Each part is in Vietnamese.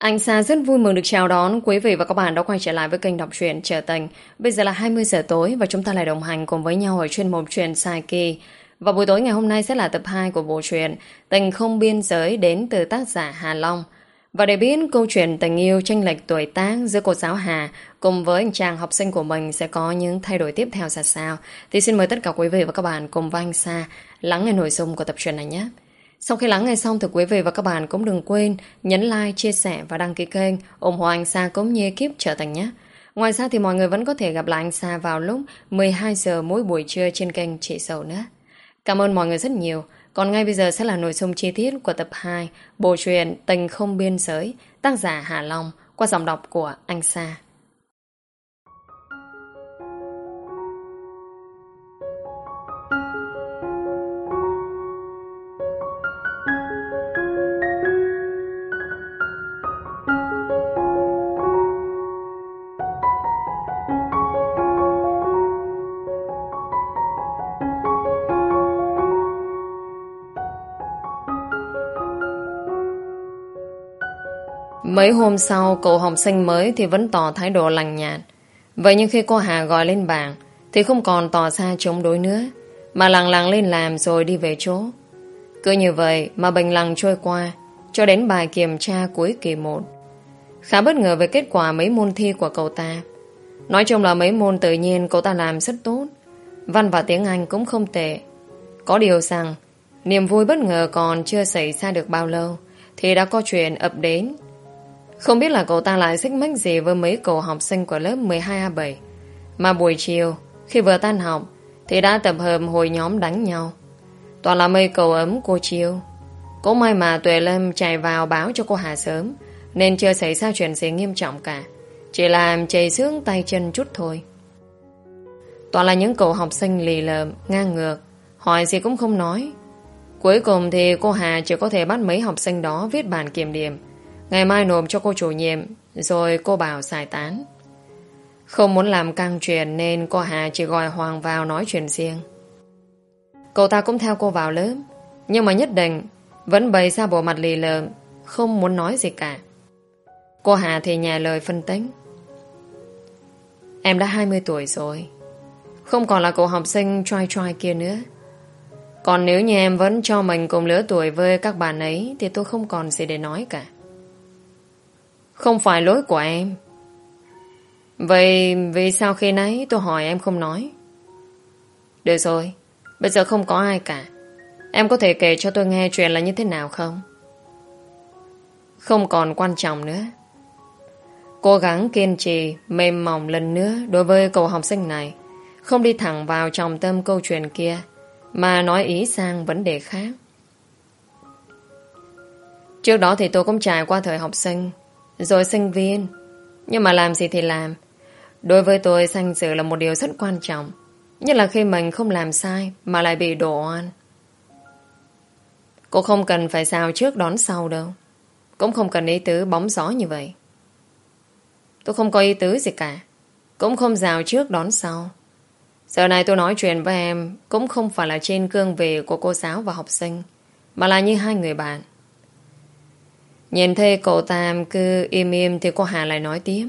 Anh Sa rất vui mừng được chào đón quý vị và các bạn đã quay trở lại với kênh đọc truyện Trở Tình. Bây giờ là 20 giờ tối và chúng ta lại đồng hành cùng với nhau ở chuyên mục truyện Sai Kỳ. Và buổi tối ngày hôm nay sẽ là tập 2 của bộ truyện Tình không biên giới đến từ tác giả Hà Long. Và để biết câu chuyện tình yêu tranh lệch tuổi tác giữa cô giáo Hà cùng với anh chàng học sinh của mình sẽ có những thay đổi tiếp theo ra sao, thì xin mời tất cả quý vị và các bạn cùng với anh Sa lắng nghe nội dung của tập truyện này nhé. Sau khi lắng nghe xong thì quý vị và các bạn cũng đừng quên nhấn like, chia sẻ và đăng ký kênh ủng hộ anh Sa cũng như kiếp trở thành nhé. Ngoài ra thì mọi người vẫn có thể gặp lại anh Sa vào lúc 12 giờ mỗi buổi trưa trên kênh Chị Sầu nữa. Cảm ơn mọi người rất nhiều. Còn ngay bây giờ sẽ là nội dung chi tiết của tập 2 Bộ truyện Tình không biên giới tác giả Hà Long qua giọng đọc của anh Sa. Mấy hôm sau, cậu học sinh mới thì vẫn tỏ thái độ lành nhạt. Vậy nhưng khi cô Hà gọi lên bảng, thì không còn tỏ ra chống đối nữa, mà lặng lặng lên làm rồi đi về chỗ. Cứ như vậy mà bình lặng trôi qua, cho đến bài kiểm tra cuối kỳ 1. Khá bất ngờ về kết quả mấy môn thi của cậu ta. Nói chung là mấy môn tự nhiên cậu ta làm rất tốt. Văn và tiếng Anh cũng không tệ. Có điều rằng, niềm vui bất ngờ còn chưa xảy ra được bao lâu, thì đã có chuyện ập đến không biết là cậu ta lại xích mách gì với mấy cậu học sinh của lớp 12A7. Mà buổi chiều, khi vừa tan học, thì đã tập hợp hồi nhóm đánh nhau. Toàn là mấy cầu ấm cô chiêu. Cũng may mà Tuệ Lâm chạy vào báo cho cô Hà sớm, nên chưa xảy ra chuyện gì nghiêm trọng cả. Chỉ làm chảy xương tay chân chút thôi. Toàn là những cậu học sinh lì lợm, ngang ngược, hỏi gì cũng không nói. Cuối cùng thì cô Hà chỉ có thể bắt mấy học sinh đó viết bản kiểm điểm, Ngày mai nộp cho cô chủ nhiệm, Rồi cô bảo giải tán. Không muốn làm căng chuyện Nên cô Hà chỉ gọi Hoàng vào nói chuyện riêng. Cậu ta cũng theo cô vào lớp, Nhưng mà nhất định Vẫn bày ra bộ mặt lì lợm, Không muốn nói gì cả. Cô Hà thì nhà lời phân tích. Em đã 20 tuổi rồi, Không còn là cậu học sinh trai trai kia nữa. Còn nếu như em vẫn cho mình cùng lứa tuổi với các bạn ấy Thì tôi không còn gì để nói cả không phải lỗi của em. Vậy, vì sao khi nãy tôi hỏi em không nói? Được rồi, Bây giờ không có ai cả. Em có thể kể cho tôi nghe chuyện là như thế nào không? Không còn quan trọng nữa. Cố gắng kiên trì, Mềm mỏng lần nữa Đối với cậu học sinh này. Không đi thẳng vào trọng tâm câu chuyện kia, Mà nói ý sang vấn đề khác. Trước đó thì tôi cũng trải qua thời học sinh rồi sinh viên. Nhưng mà làm gì thì làm. Đối với tôi sanh dự là một điều rất quan trọng. Nhất là khi mình không làm sai mà lại bị đổ oan. Cô không cần phải sao trước đón sau đâu. Cũng không cần ý tứ bóng gió như vậy. Tôi không có ý tứ gì cả. Cũng không rào trước đón sau. Giờ này tôi nói chuyện với em cũng không phải là trên cương vị của cô giáo và học sinh, mà là như hai người bạn. Nhìn thấy cậu Tam cứ im im thì cô Hà lại nói tiếp.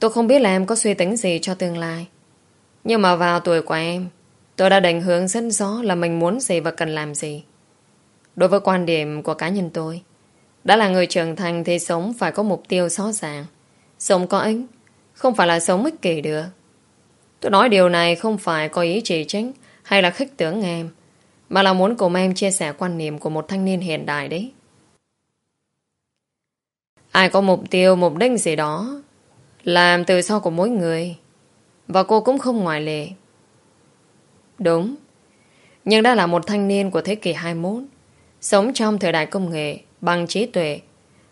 Tôi không biết là em có suy tính gì cho tương lai. Nhưng mà vào tuổi của em, tôi đã định hướng rất rõ là mình muốn gì và cần làm gì. Đối với quan điểm của cá nhân tôi, đã là người trưởng thành thì sống phải có mục tiêu rõ ràng. Sống có ích, không phải là sống ích kỷ được. Tôi nói điều này không phải có ý chỉ trích hay là khích tướng em, mà là muốn cùng em chia sẻ quan niệm của một thanh niên hiện đại đấy. Ai có mục tiêu, mục đích gì đó Làm từ sau của mỗi người. Và cô cũng không ngoại lệ. Đúng. Nhưng đã là một thanh niên của thế kỷ 21 Sống trong thời đại công nghệ Bằng trí tuệ.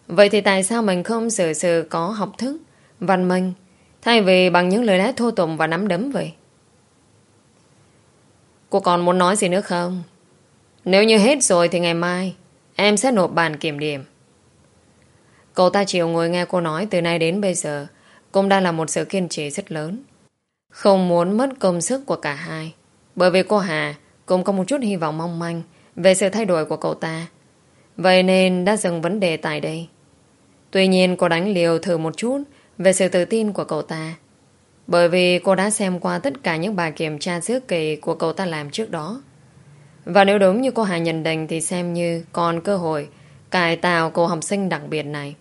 Vậy thì tại sao mình không xử sự có học thức Văn minh Thay vì bằng những lời lẽ thô tụng và nắm đấm vậy? Cô còn muốn nói gì nữa không? Nếu như hết rồi thì ngày mai Em sẽ nộp bản kiểm điểm. Cậu ta chịu ngồi nghe cô nói từ nay đến bây giờ cũng đã là một sự kiên trì rất lớn. Không muốn mất công sức của cả hai. Bởi vì cô Hà cũng có một chút hy vọng mong manh về sự thay đổi của cậu ta. Vậy nên đã dừng vấn đề tại đây. Tuy nhiên cô đánh liều thử một chút về sự tự tin của cậu ta. Bởi vì cô đã xem qua tất cả những bài kiểm tra giữa kỳ của cậu ta làm trước đó. Và nếu đúng như cô Hà nhận định thì xem như còn cơ hội cải tạo cô học sinh đặc biệt này.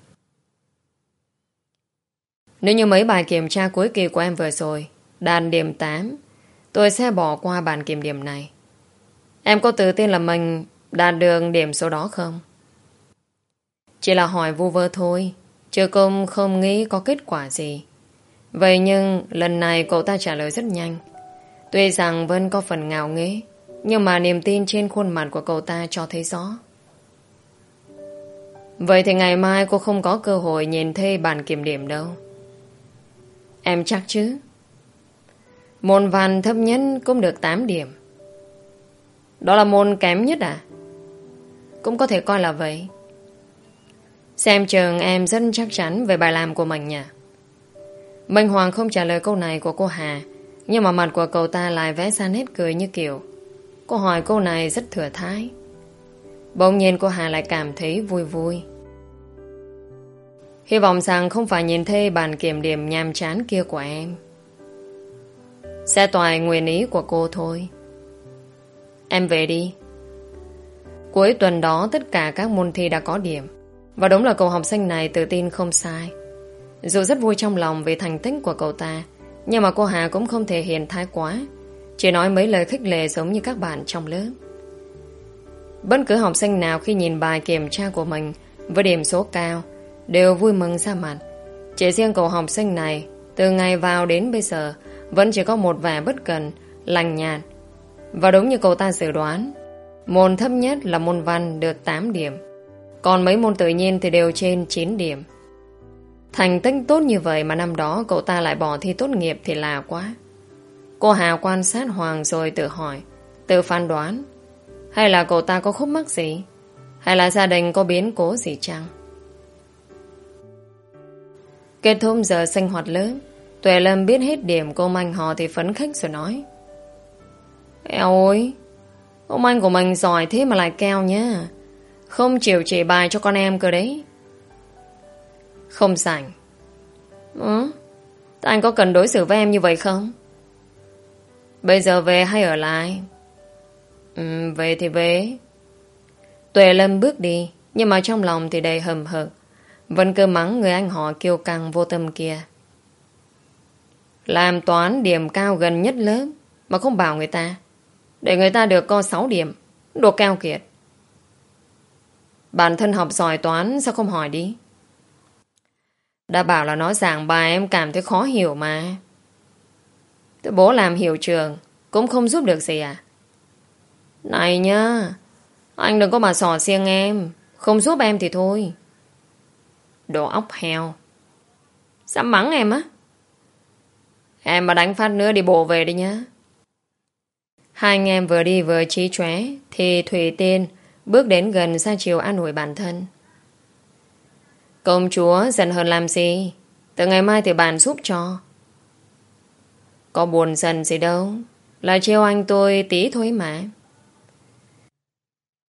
Nếu như mấy bài kiểm tra cuối kỳ của em vừa rồi đạt điểm 8, tôi sẽ bỏ qua bàn kiểm điểm này. Em có tự tin là mình đạt được điểm số đó không? Chỉ là hỏi vu vơ thôi, chứ công không nghĩ có kết quả gì. Vậy nhưng lần này cậu ta trả lời rất nhanh. Tuy rằng Vân có phần ngào nghế, nhưng mà niềm tin trên khuôn mặt của cậu ta cho thấy rõ. Vậy thì ngày mai cô không có cơ hội nhìn thấy bản kiểm điểm đâu. Em chắc chứ? Môn văn thấp nhất cũng được 8 điểm. Đó là môn kém nhất à? Cũng có thể coi là vậy. Xem trường em rất chắc chắn về bài làm của mình nhỉ? Minh Hoàng không trả lời câu này của cô Hà, nhưng mà mặt của cậu ta lại vẽ san hết cười như kiểu. Cô hỏi câu này rất thừa thái. Bỗng nhiên cô Hà lại cảm thấy vui vui. Hy vọng rằng không phải nhìn thấy bàn kiểm điểm nhàm chán kia của em. Sẽ toài nguyện ý của cô thôi. Em về đi. Cuối tuần đó tất cả các môn thi đã có điểm. Và đúng là cậu học sinh này tự tin không sai. Dù rất vui trong lòng vì thành tích của cậu ta, nhưng mà cô Hà cũng không thể hiện thái quá. Chỉ nói mấy lời khích lệ giống như các bạn trong lớp. Bất cứ học sinh nào khi nhìn bài kiểm tra của mình với điểm số cao đều vui mừng ra mặt. Chỉ riêng cậu học sinh này từ ngày vào đến bây giờ vẫn chỉ có một vẻ bất cần, lành nhạt. Và đúng như cậu ta dự đoán, môn thấp nhất là môn văn được 8 điểm. Còn mấy môn tự nhiên thì đều trên 9 điểm. Thành tích tốt như vậy mà năm đó cậu ta lại bỏ thi tốt nghiệp thì là quá. Cô Hà quan sát Hoàng rồi tự hỏi, tự phán đoán. Hay là cậu ta có khúc mắc gì? Hay là gia đình có biến cố gì chăng? Kết thúc giờ sinh hoạt lớn, Tuệ Lâm biết hết điểm cô Manh họ thì phấn khích rồi nói. Eo ơi, ông anh của mình giỏi thế mà lại keo nhá. Không chịu chỉ bài cho con em cơ đấy. Không sảnh. Ừ, anh có cần đối xử với em như vậy không? Bây giờ về hay ở lại? Ừ, về thì về. Tuệ Lâm bước đi, nhưng mà trong lòng thì đầy hầm hực. Vẫn cơ mắng người anh họ kiêu căng vô tâm kia. Làm toán điểm cao gần nhất lớp mà không bảo người ta. Để người ta được co 6 điểm. Đồ cao kiệt. Bản thân học giỏi toán sao không hỏi đi? Đã bảo là nói giảng bài em cảm thấy khó hiểu mà. Thế bố làm hiệu trường cũng không giúp được gì à? Này nhá, anh đừng có mà sò xiêng em. Không giúp em thì thôi. Đồ ốc heo. Dám mắng em á? Em mà đánh phát nữa đi bộ về đi nhá. Hai anh em vừa đi vừa trí chóe, thì Thủy Tiên bước đến gần ra chiều an ủi bản thân. Công chúa giận hơn làm gì? Từ ngày mai thì bạn giúp cho. Có buồn giận gì đâu. Là trêu anh tôi tí thôi mà.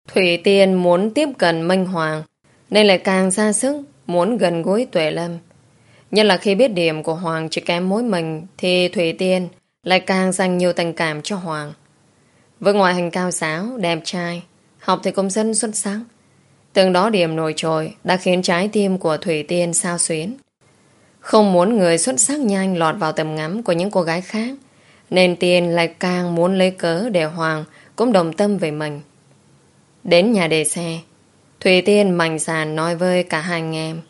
Thủy Tiên muốn tiếp cận Minh Hoàng, nên lại càng ra sức muốn gần gũi Tuệ Lâm. Nhất là khi biết điểm của Hoàng chỉ kém mối mình thì Thủy Tiên lại càng dành nhiều tình cảm cho Hoàng. Với ngoại hình cao giáo, đẹp trai, học thì công dân xuất sắc. Từng đó điểm nổi trội đã khiến trái tim của Thủy Tiên sao xuyến. Không muốn người xuất sắc nhanh lọt vào tầm ngắm của những cô gái khác, nên Tiên lại càng muốn lấy cớ để Hoàng cũng đồng tâm về mình. Đến nhà đề xe, Thủy Tiên mạnh sàn nói với cả hai anh em.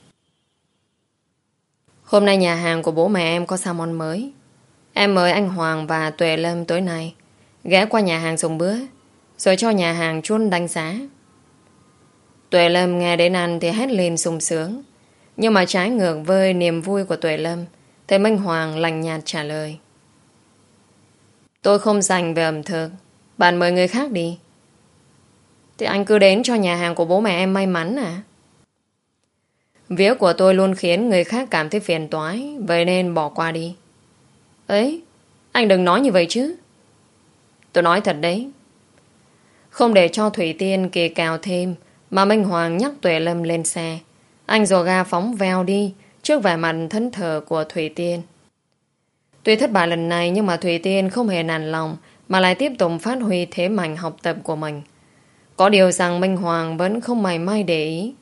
Hôm nay nhà hàng của bố mẹ em có salmon mới. Em mời anh Hoàng và Tuệ Lâm tối nay, ghé qua nhà hàng dùng bữa, rồi cho nhà hàng chuôn đánh giá. Tuệ Lâm nghe đến ăn thì hét lên sung sướng. Nhưng mà trái ngược với niềm vui của Tuệ Lâm, thì Minh Hoàng lành nhạt trả lời. Tôi không dành về ẩm thực. Bạn mời người khác đi. Thì anh cứ đến cho nhà hàng của bố mẹ em may mắn à? Vía của tôi luôn khiến người khác cảm thấy phiền toái, Vậy nên bỏ qua đi Ấy Anh đừng nói như vậy chứ Tôi nói thật đấy Không để cho Thủy Tiên kỳ cào thêm, Mà Minh Hoàng nhắc Tuệ Lâm lên xe Anh dồ ga phóng veo đi trước vẻ mặt thân thờ của Thủy Tiên. Tuy thất bại lần này, nhưng mà Thủy Tiên không hề nản lòng, mà lại tiếp tục phát huy thế mạnh học tập của mình. Có điều rằng Minh Hoàng vẫn không mảy may để ý.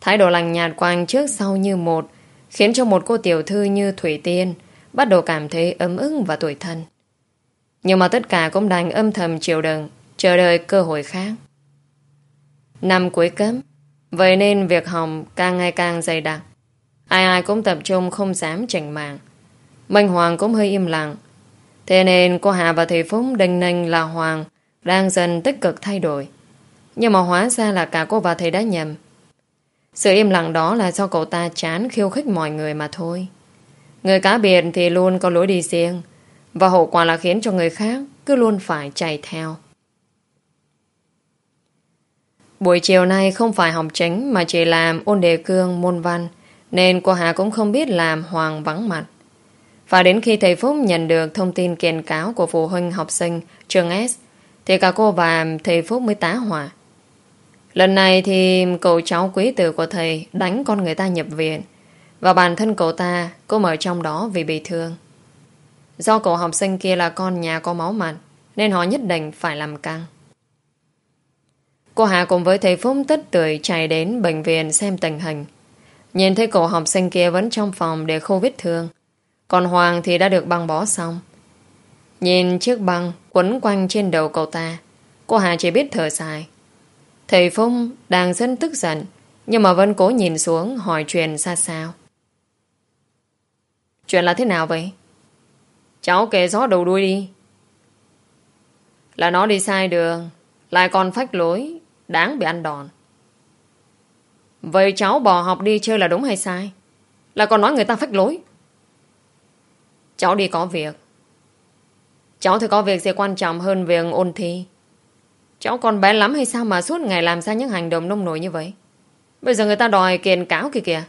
Thái độ lành nhạt của anh trước sau như một, khiến cho một cô tiểu thư như Thủy Tiên bắt đầu cảm thấy ấm ức và tuổi thân. Nhưng mà tất cả cũng đành âm thầm chịu đựng, chờ đợi cơ hội khác. Năm cuối cấp, Vậy nên việc hỏng càng ngày càng dày đặc Ai ai cũng tập trung không dám chảnh mạng Minh Hoàng cũng hơi im lặng Thế nên cô Hà và Thầy Phúc đinh ninh là Hoàng đang dần tích cực thay đổi. Nhưng mà hóa ra là cả cô và thầy đã nhầm. Sự im lặng đó là do cậu ta chán khiêu khích mọi người mà thôi. Người cá biệt thì luôn có lối đi riêng, và hậu quả là khiến cho người khác cứ luôn phải chạy theo. Buổi chiều nay không phải học chính mà chỉ làm ôn đề cương môn văn, nên cô Hà cũng không biết làm Hoàng vắng mặt. Và đến khi thầy Phúc nhận được thông tin kiện cáo của phụ huynh học sinh trường S, thì cả cô và thầy Phúc mới tá hỏa. Lần này thì cậu cháu quý tử của thầy đánh con người ta nhập viện và bản thân cậu ta cũng ở trong đó vì bị thương. Do cậu học sinh kia là con nhà có máu mặt nên họ nhất định phải làm căng. Cô Hà cùng với thầy Phúc tất tuổi chạy đến bệnh viện xem tình hình. Nhìn thấy cậu học sinh kia vẫn trong phòng để khô vết thương. Còn Hoàng thì đã được băng bó xong. Nhìn chiếc băng quấn quanh trên đầu cậu ta, cô Hà chỉ biết thở dài. Thầy phong đang rất tức giận, nhưng mà vẫn cố nhìn xuống hỏi chuyện xa sao. Chuyện là thế nào vậy? Cháu kể gió đầu đuôi đi. Là nó đi sai đường, lại còn phách lối, đáng bị ăn đòn. Vậy cháu bỏ học đi chơi là đúng hay sai? Là còn nói người ta phách lối. Cháu đi có việc. Cháu thì có việc gì quan trọng hơn việc ôn thi. Cháu còn bé lắm hay sao mà suốt ngày làm ra những hành động nông nổi như vậy? Bây giờ người ta đòi kiện cáo kìa kìa.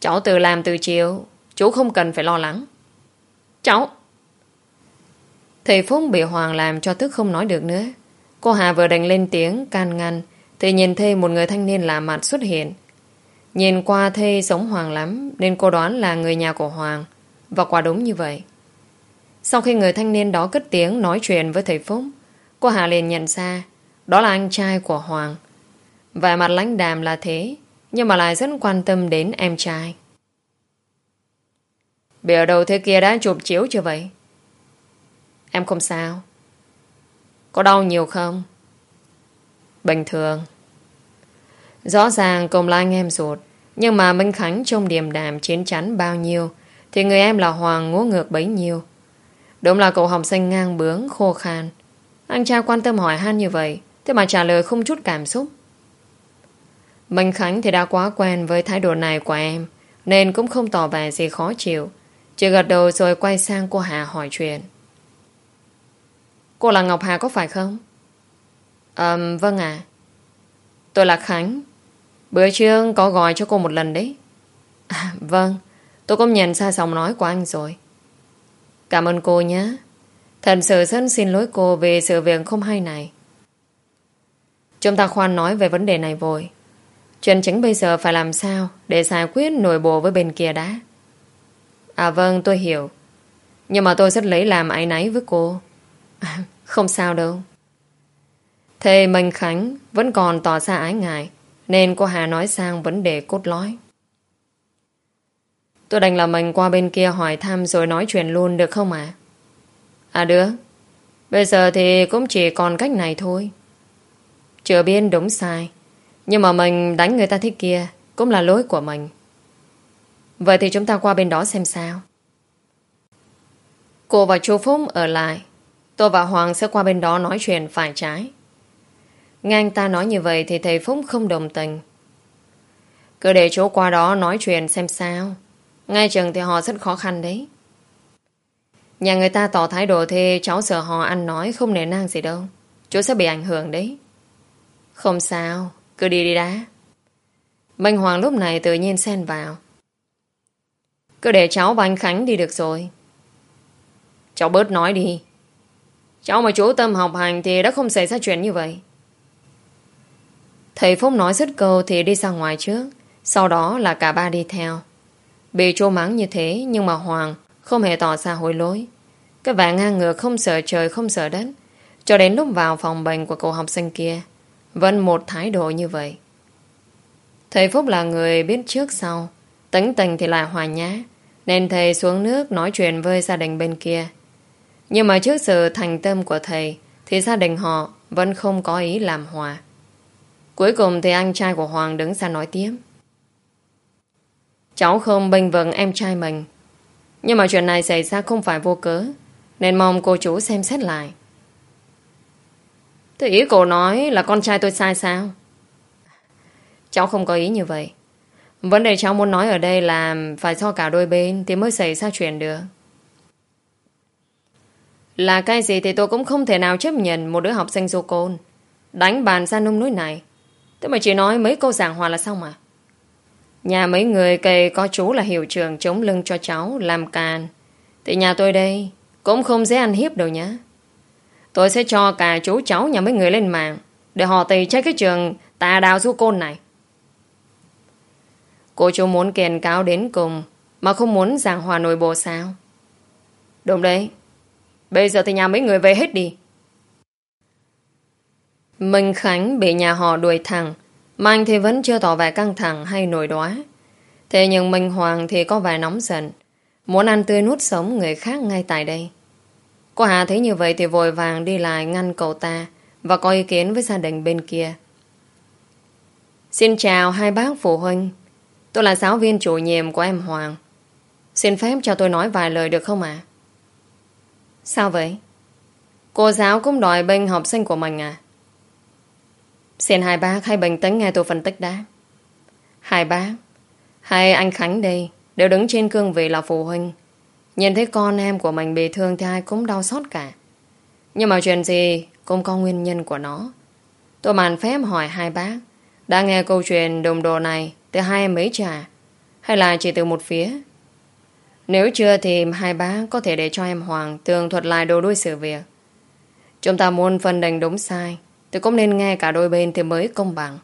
Cháu tự làm từ chiều. Chú không cần phải lo lắng. Cháu... Thầy Phúc bị Hoàng làm cho tức không nói được nữa. Cô Hà vừa đánh lên tiếng can ngăn thì nhìn thấy một người thanh niên lạ mặt xuất hiện. Nhìn qua thê sống Hoàng lắm nên cô đoán là người nhà của Hoàng. Và quả đúng như vậy. Sau khi người thanh niên đó cất tiếng nói chuyện với thầy Phúc, cô Hà liền nhận ra đó là anh trai của Hoàng. Vẻ mặt lãnh đàm là thế, nhưng mà lại rất quan tâm đến em trai. Bị ở đầu thế kia đã chụp chiếu chưa vậy? Em không sao. Có đau nhiều không? Bình thường. Rõ ràng cùng là anh em ruột, nhưng mà Minh Khánh trông điềm đàm chiến chắn bao nhiêu, thì người em là Hoàng ngố ngược bấy nhiêu. Đúng là cậu học sinh ngang bướng, khô khan. Anh trai quan tâm hỏi han như vậy, thế mà trả lời không chút cảm xúc. Minh Khánh thì đã quá quen với thái độ này của em, nên cũng không tỏ vẻ gì khó chịu. Chỉ gật đầu rồi quay sang cô Hà hỏi chuyện. Cô là Ngọc Hà có phải không? À, vâng ạ. Tôi là Khánh. Bữa trước có gọi cho cô một lần đấy. À, vâng, tôi cũng nhận ra giọng nói của anh rồi. Cảm ơn cô nhé thần sự rất xin lỗi cô về sự việc không hay này. Chúng ta khoan nói về vấn đề này vội. Chuyện chính bây giờ phải làm sao để giải quyết nội bộ với bên kia đã. À vâng, tôi hiểu. Nhưng mà tôi rất lấy làm áy náy với cô. À, không sao đâu. Thầy Minh Khánh vẫn còn tỏ ra ái ngại, nên cô Hà nói sang vấn đề cốt lõi. Tôi đành là mình qua bên kia hỏi thăm rồi nói chuyện luôn được không ạ? À? À được. Bây giờ thì cũng chỉ còn cách này thôi. Chưa biết đúng sai. Nhưng mà mình đánh người ta thế kia cũng là lỗi của mình. Vậy thì chúng ta qua bên đó xem sao. Cô và chú Phúc ở lại. Tôi và Hoàng sẽ qua bên đó nói chuyện phải trái. Nghe anh ta nói như vậy thì thầy Phúc không đồng tình. Cứ để chú qua đó nói chuyện xem sao. Ngay chừng thì họ rất khó khăn đấy. Nhà người ta tỏ thái độ thì cháu sợ họ ăn nói không nề nang gì đâu. Chú sẽ bị ảnh hưởng đấy. Không sao, cứ đi đi đã. Minh Hoàng lúc này tự nhiên xen vào. Cứ để cháu và anh Khánh đi được rồi. Cháu bớt nói đi. Cháu mà chú tâm học hành thì đã không xảy ra chuyện như vậy. Thầy Phúc nói dứt câu thì đi ra ngoài trước. Sau đó là cả ba đi theo. Bị trô mắng như thế nhưng mà Hoàng không hề tỏ ra hối lỗi. Cái vẻ ngang ngược không sợ trời, không sợ đất. Cho đến lúc vào phòng bệnh của cậu học sinh kia, vẫn một thái độ như vậy. Thầy Phúc là người biết trước sau. Tính tình thì lại hòa nhã. Nên thầy xuống nước nói chuyện với gia đình bên kia. Nhưng mà trước sự thành tâm của thầy, thì gia đình họ vẫn không có ý làm hòa. Cuối cùng thì anh trai của Hoàng đứng ra nói tiếp. Cháu không bình vững em trai mình. Nhưng mà chuyện này xảy ra không phải vô cớ. Nên mong cô chú xem xét lại. Thế ý cô nói là con trai tôi sai sao? Cháu không có ý như vậy. Vấn đề cháu muốn nói ở đây là phải cho cả đôi bên thì mới xảy ra chuyện được. Là cái gì thì tôi cũng không thể nào chấp nhận một đứa học sinh du côn. Đánh bàn ra nông núi này. Thế mà chỉ nói mấy câu giảng hòa là xong mà. Nhà mấy người cây có chú là hiệu trưởng chống lưng cho cháu làm càn. Thì nhà tôi đây, cũng không dễ ăn hiếp đâu nhá. Tôi sẽ cho cả chú cháu nhà mấy người lên mạng, để họ tì trách cái trường tà đào du côn này. Cô chú muốn kiền cáo đến cùng, mà không muốn giảng hòa nội bộ sao? Đúng đấy. Bây giờ thì nhà mấy người về hết đi. Minh Khánh bị nhà họ đuổi thẳng Mạnh thì vẫn chưa tỏ vẻ căng thẳng hay nổi đoá. Thế nhưng Minh Hoàng thì có vẻ nóng giận muốn ăn tươi nuốt sống người khác ngay tại đây. Cô Hà thấy như vậy thì vội vàng đi lại ngăn cậu ta và có ý kiến với gia đình bên kia. Xin chào hai bác phụ huynh. Tôi là giáo viên chủ nhiệm của em Hoàng. Xin phép cho tôi nói vài lời được không ạ? Sao vậy? Cô giáo cũng đòi bên học sinh của mình à? Xin hai bác hãy bình tĩnh nghe tôi phân tích đã. Hai bác, hai anh Khánh đây đều đứng trên cương vị là phụ huynh. Nhìn thấy con em của mình bị thương thì ai cũng đau xót cả. Nhưng mà chuyện gì cũng có nguyên nhân của nó. Tôi màn phép hỏi hai bác đã nghe câu chuyện đồng đồ này từ hai em mấy trả hay là chỉ từ một phía. Nếu chưa thì hai bác có thể để cho em Hoàng tường thuật lại đồ đuôi sự việc. Chúng ta muốn phân định đúng sai thì cũng nên nghe cả đôi bên thì mới công bằng.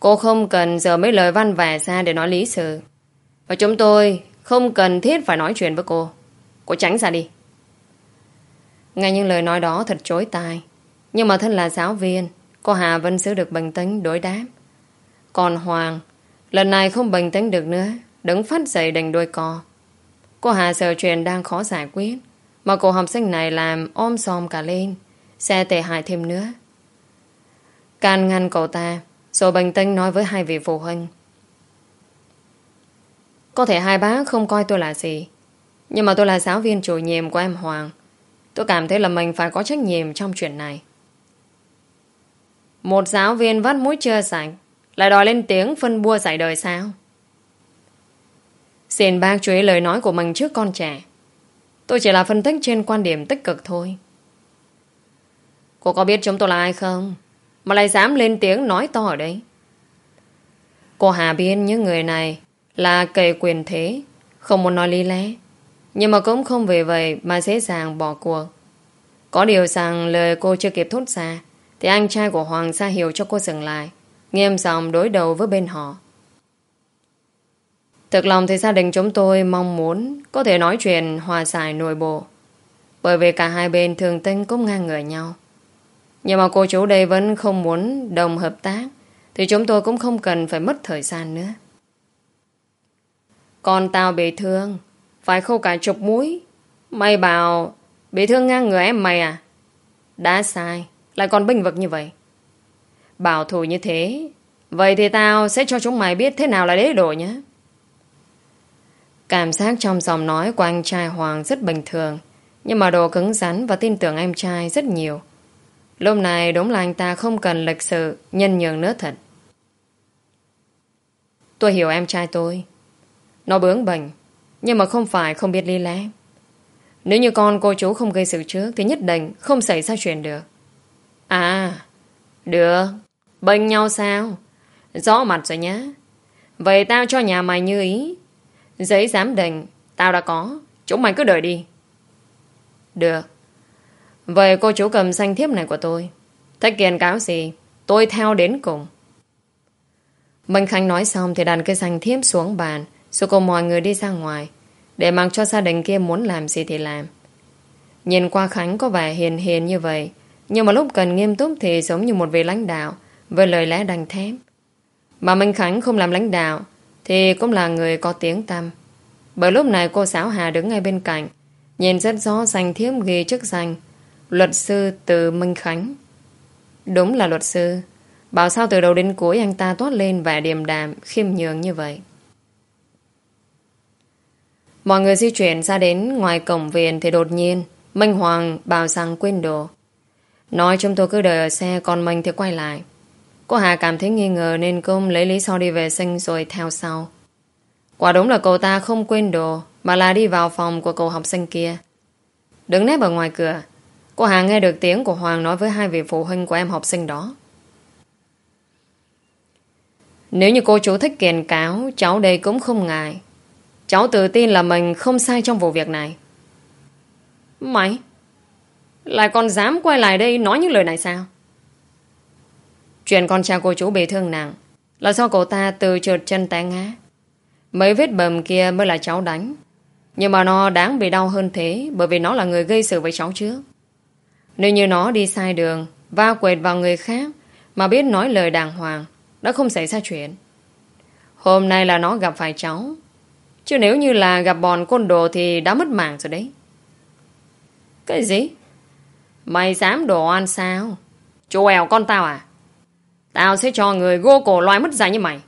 Cô không cần giờ mấy lời văn vẻ ra để nói lý sự. Và chúng tôi không cần thiết phải nói chuyện với cô. Cô tránh ra đi. Nghe những lời nói đó thật chối tai. Nhưng mà thân là giáo viên, cô Hà vẫn giữ được bình tĩnh đối đáp. Còn Hoàng, lần này không bình tĩnh được nữa, đứng phát dậy đành đôi co. Cô Hà sợ chuyện đang khó giải quyết, mà cô học sinh này làm ôm xòm cả lên, sẽ tệ hại thêm nữa. Can ngăn cậu ta, rồi bình tĩnh nói với hai vị phụ huynh. Có thể hai bác không coi tôi là gì, nhưng mà tôi là giáo viên chủ nhiệm của em Hoàng. Tôi cảm thấy là mình phải có trách nhiệm trong chuyện này. Một giáo viên vắt mũi chưa sạch lại đòi lên tiếng phân bua giải đời sao? Xin bác chú ý lời nói của mình trước con trẻ. Tôi chỉ là phân tích trên quan điểm tích cực thôi. Cô có biết chúng tôi là ai không? Mà lại dám lên tiếng nói to ở đây. Cô Hà biết những người này là kề quyền thế, không muốn nói lý lẽ. Nhưng mà cũng không vì vậy mà dễ dàng bỏ cuộc. Có điều rằng lời cô chưa kịp thốt ra, thì anh trai của Hoàng ra hiểu cho cô dừng lại, nghiêm giọng đối đầu với bên họ. Thực lòng thì gia đình chúng tôi mong muốn có thể nói chuyện hòa giải nội bộ. Bởi vì cả hai bên thường tinh cũng ngang ngửa nhau. Nhưng mà cô chủ đây vẫn không muốn đồng hợp tác, thì chúng tôi cũng không cần phải mất thời gian nữa. Còn tao bị thương, phải khâu cả chục mũi Mày bảo, bị thương ngang người em mày à? Đã sai, lại còn binh vực như vậy. Bảo thủ như thế, Vậy thì tao sẽ cho chúng mày biết thế nào là đế độ nhé. Cảm giác trong giọng nói của anh trai Hoàng rất bình thường, nhưng mà đồ cứng rắn và tin tưởng em trai rất nhiều. Lúc này đúng là anh ta không cần lịch sự nhân nhường nữa thật. Tôi hiểu em trai tôi. Nó bướng bỉnh nhưng mà không phải không biết lý lẽ. Nếu như con cô chú không gây sự trước thì nhất định không xảy ra chuyện được. À, được. Bệnh nhau sao? Rõ mặt rồi nhá. Vậy tao cho nhà mày như ý. Giấy giám định, tao đã có. Chúng mày cứ đợi đi. Được. Vậy cô chú cầm xanh thiếp này của tôi. thách kiện cáo gì? Tôi theo đến cùng. Minh Khánh nói xong thì đàn cây xanh thiếp xuống bàn, rồi cùng mọi người đi ra ngoài để mặc cho gia đình kia muốn làm gì thì làm. Nhìn qua Khánh có vẻ hiền hiền như vậy, nhưng mà lúc cần nghiêm túc thì giống như một vị lãnh đạo, với lời lẽ đành thép. Mà Minh Khánh không làm lãnh đạo, thì cũng là người có tiếng tăm. Bởi lúc này cô Sáo Hà đứng ngay bên cạnh, nhìn rất rõ danh thiếp ghi chức danh luật sư từ Minh Khánh. Đúng là luật sư. Bảo sao từ đầu đến cuối anh ta toát lên vẻ điềm đạm, khiêm nhường như vậy. Mọi người di chuyển ra đến ngoài cổng viện thì đột nhiên Minh Hoàng bảo rằng quên đồ. Nói chúng tôi cứ đợi ở xe còn mình thì quay lại. Cô Hà cảm thấy nghi ngờ nên cô lấy lý do đi vệ sinh rồi theo sau. Quả đúng là cậu ta không quên đồ mà là đi vào phòng của cậu học sinh kia. Đứng nép ở ngoài cửa Cô Hà nghe được tiếng của Hoàng nói với hai vị phụ huynh của em học sinh đó. Nếu như cô chú thích kiền cáo, cháu đây cũng không ngại. Cháu tự tin là mình không sai trong vụ việc này. Mày? Lại còn dám quay lại đây nói những lời này sao? Chuyện con trai cô chú bị thương nặng là do cậu ta từ trượt chân té ngã. Mấy vết bầm kia mới là cháu đánh. Nhưng mà nó đáng bị đau hơn thế bởi vì nó là người gây sự với cháu trước. Nếu như nó đi sai đường Va quệt vào người khác Mà biết nói lời đàng hoàng Đã không xảy ra chuyện. Hôm nay là nó gặp phải cháu. Chứ nếu như là gặp bọn côn đồ Thì đã mất mạng rồi đấy. Cái gì? Mày dám đồ ăn sao? Chú èo con tao à? Tao sẽ cho người gô cổ loài mất dạy như mày.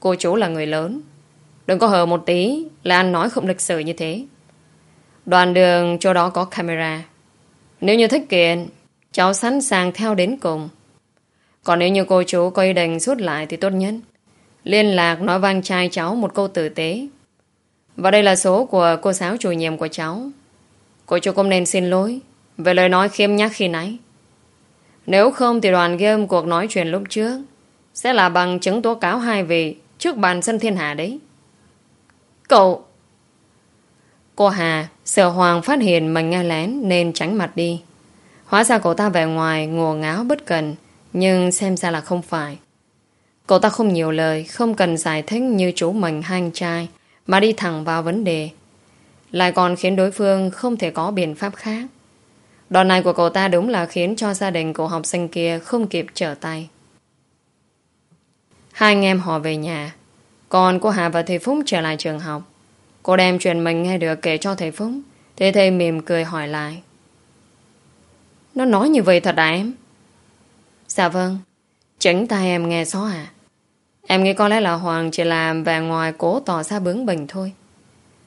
Cô chú là người lớn. Đừng có hờ một tí Là anh nói không lịch sự như thế. Đoàn đường chỗ đó có camera nếu như thích kiện, cháu sẵn sàng theo đến cùng. Còn nếu như cô chú có ý định rút lại thì tốt nhất. Liên lạc nói vang trai cháu một câu tử tế. Và đây là số của cô giáo chủ nhiệm của cháu. Cô chú cũng nên xin lỗi về lời nói khiêm nhắc khi nãy. Nếu không thì đoàn game cuộc nói chuyện lúc trước sẽ là bằng chứng tố cáo hai vị trước bàn sân thiên hạ đấy. Cậu Cô Hà Sợ Hoàng phát hiện mình nghe lén Nên tránh mặt đi Hóa ra cậu ta về ngoài ngùa ngáo bất cần, Nhưng xem ra là không phải Cậu ta không nhiều lời, Không cần giải thích như chú mình hai anh trai, Mà đi thẳng vào vấn đề Lại còn khiến đối phương Không thể có biện pháp khác Đòn này của cậu ta đúng là khiến cho gia đình của học sinh kia không kịp trở tay. Hai anh em họ về nhà. Còn cô Hà và thầy Phúc trở lại trường học. Cô đem chuyện mình nghe được kể cho thầy Phúc. Thế thầy mỉm cười hỏi lại. Nó nói như vậy thật à em? Dạ vâng. Chính tay em nghe xó à Em nghĩ có lẽ là Hoàng chỉ làm Và ngoài cố tỏ ra bướng bỉnh thôi.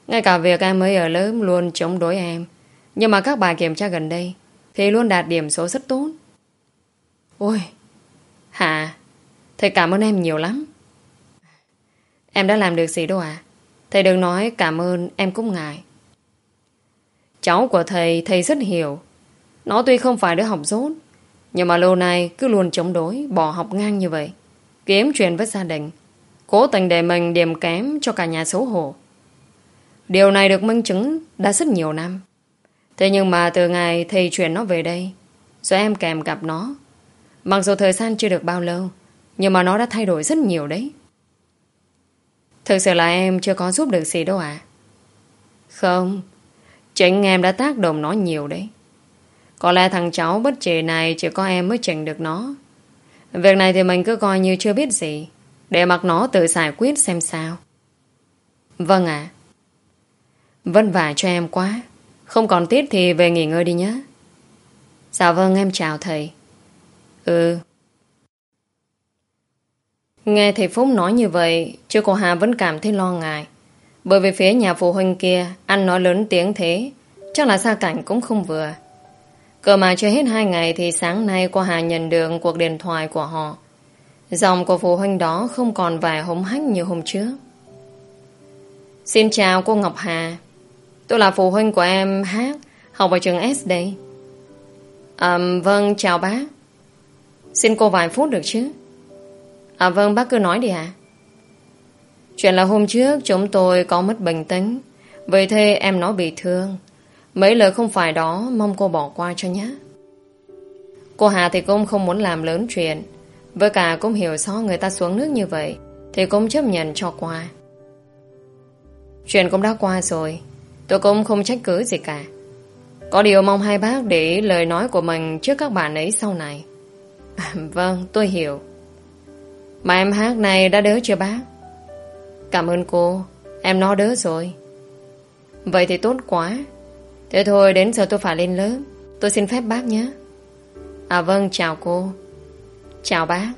Ngay cả việc em mới ở lớp luôn chống đối em. Nhưng mà các bài kiểm tra gần đây Thì luôn đạt điểm số rất tốt. Ôi Hà Thầy cảm ơn em nhiều lắm. Em đã làm được gì đâu à Thầy đừng nói cảm ơn em cũng ngại. Cháu của thầy, thầy rất hiểu. Nó tuy không phải đứa học dốt, nhưng mà lâu nay cứ luôn chống đối, bỏ học ngang như vậy. Kiếm chuyện với gia đình. Cố tình để mình điểm kém cho cả nhà xấu hổ. Điều này được minh chứng đã rất nhiều năm. Thế nhưng mà từ ngày thầy chuyển nó về đây, rồi em kèm gặp nó. Mặc dù thời gian chưa được bao lâu, nhưng mà nó đã thay đổi rất nhiều đấy. Thực sự là em chưa có giúp được gì đâu à Không, Chính em đã tác động nó nhiều đấy. Có lẽ thằng cháu bất trị này Chỉ có em mới chỉnh được nó. Việc này thì mình cứ coi như chưa biết gì, Để mặc nó tự giải quyết xem sao. Vâng ạ. Vất vả cho em quá. Không còn tiết thì về nghỉ ngơi đi nhé. Dạ vâng em chào thầy. Ừ. Nghe thầy Phúc nói như vậy, chứ cô Hà vẫn cảm thấy lo ngại. Bởi vì phía nhà phụ huynh kia, ăn nói lớn tiếng thế, chắc là xa cảnh cũng không vừa. Cờ mà chưa hết hai ngày thì sáng nay cô Hà nhận được cuộc điện thoại của họ. Dòng của phụ huynh đó không còn vài hống hách như hôm trước. Xin chào cô Ngọc Hà. Tôi là phụ huynh của em Hát, học ở trường S đây. À, vâng, chào bác. Xin cô vài phút được chứ? À vâng bác cứ nói đi ạ Chuyện là hôm trước chúng tôi có mất bình tĩnh. Vậy thế em nó bị thương. Mấy lời không phải đó Mong cô bỏ qua cho nhé. Cô Hà thì cũng không muốn làm lớn chuyện. Với cả cũng hiểu rõ người ta xuống nước như vậy Thì cũng chấp nhận cho qua. Chuyện cũng đã qua rồi Tôi cũng không trách cứ gì cả. Có điều mong hai bác để lời nói của mình trước các bạn ấy sau này. À, Vâng tôi hiểu. Mà em hát này đã đỡ chưa bác? Cảm ơn cô, Em nó đỡ rồi. Vậy thì tốt quá. Thế thôi, đến giờ tôi phải lên lớp. Tôi xin phép bác nhé. À vâng chào cô. Chào bác.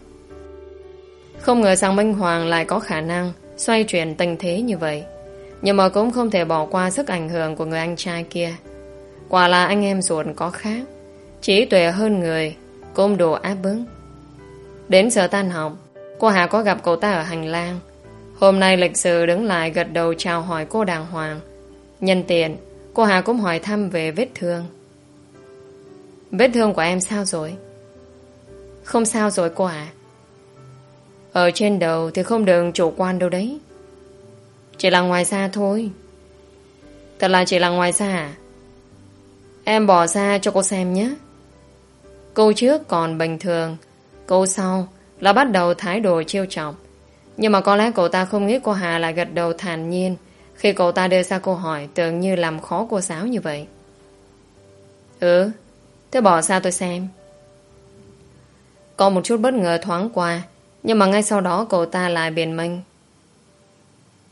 Không ngờ rằng Minh Hoàng lại có khả năng Xoay chuyển tình thế như vậy. Nhưng mà cũng không thể bỏ qua sức ảnh hưởng Của người anh trai kia. Quả là anh em ruột có khác. Chỉ tuệ hơn người Cũng đồ áp bứng Đến giờ tan học Cô Hà có gặp cậu ta ở hành lang. Hôm nay lịch sự đứng lại gật đầu chào hỏi cô đàng hoàng. Nhân tiện, Cô Hà cũng hỏi thăm về vết thương. Vết thương của em sao rồi? Không sao rồi cô à Ở trên đầu thì không được chủ quan đâu đấy. Chỉ là ngoài da thôi. Thật là chỉ là ngoài da à? Em bỏ ra cho cô xem nhé. Câu trước còn bình thường, Câu sau là bắt đầu thái độ chiêu chọc. Nhưng mà có lẽ cậu ta không nghĩ cô Hà là gật đầu thản nhiên Khi cậu ta đưa ra câu hỏi Tưởng như làm khó cô giáo như vậy. Ừ Thế bỏ ra tôi xem. Có một chút bất ngờ thoáng qua, Nhưng mà ngay sau đó cậu ta lại biển minh.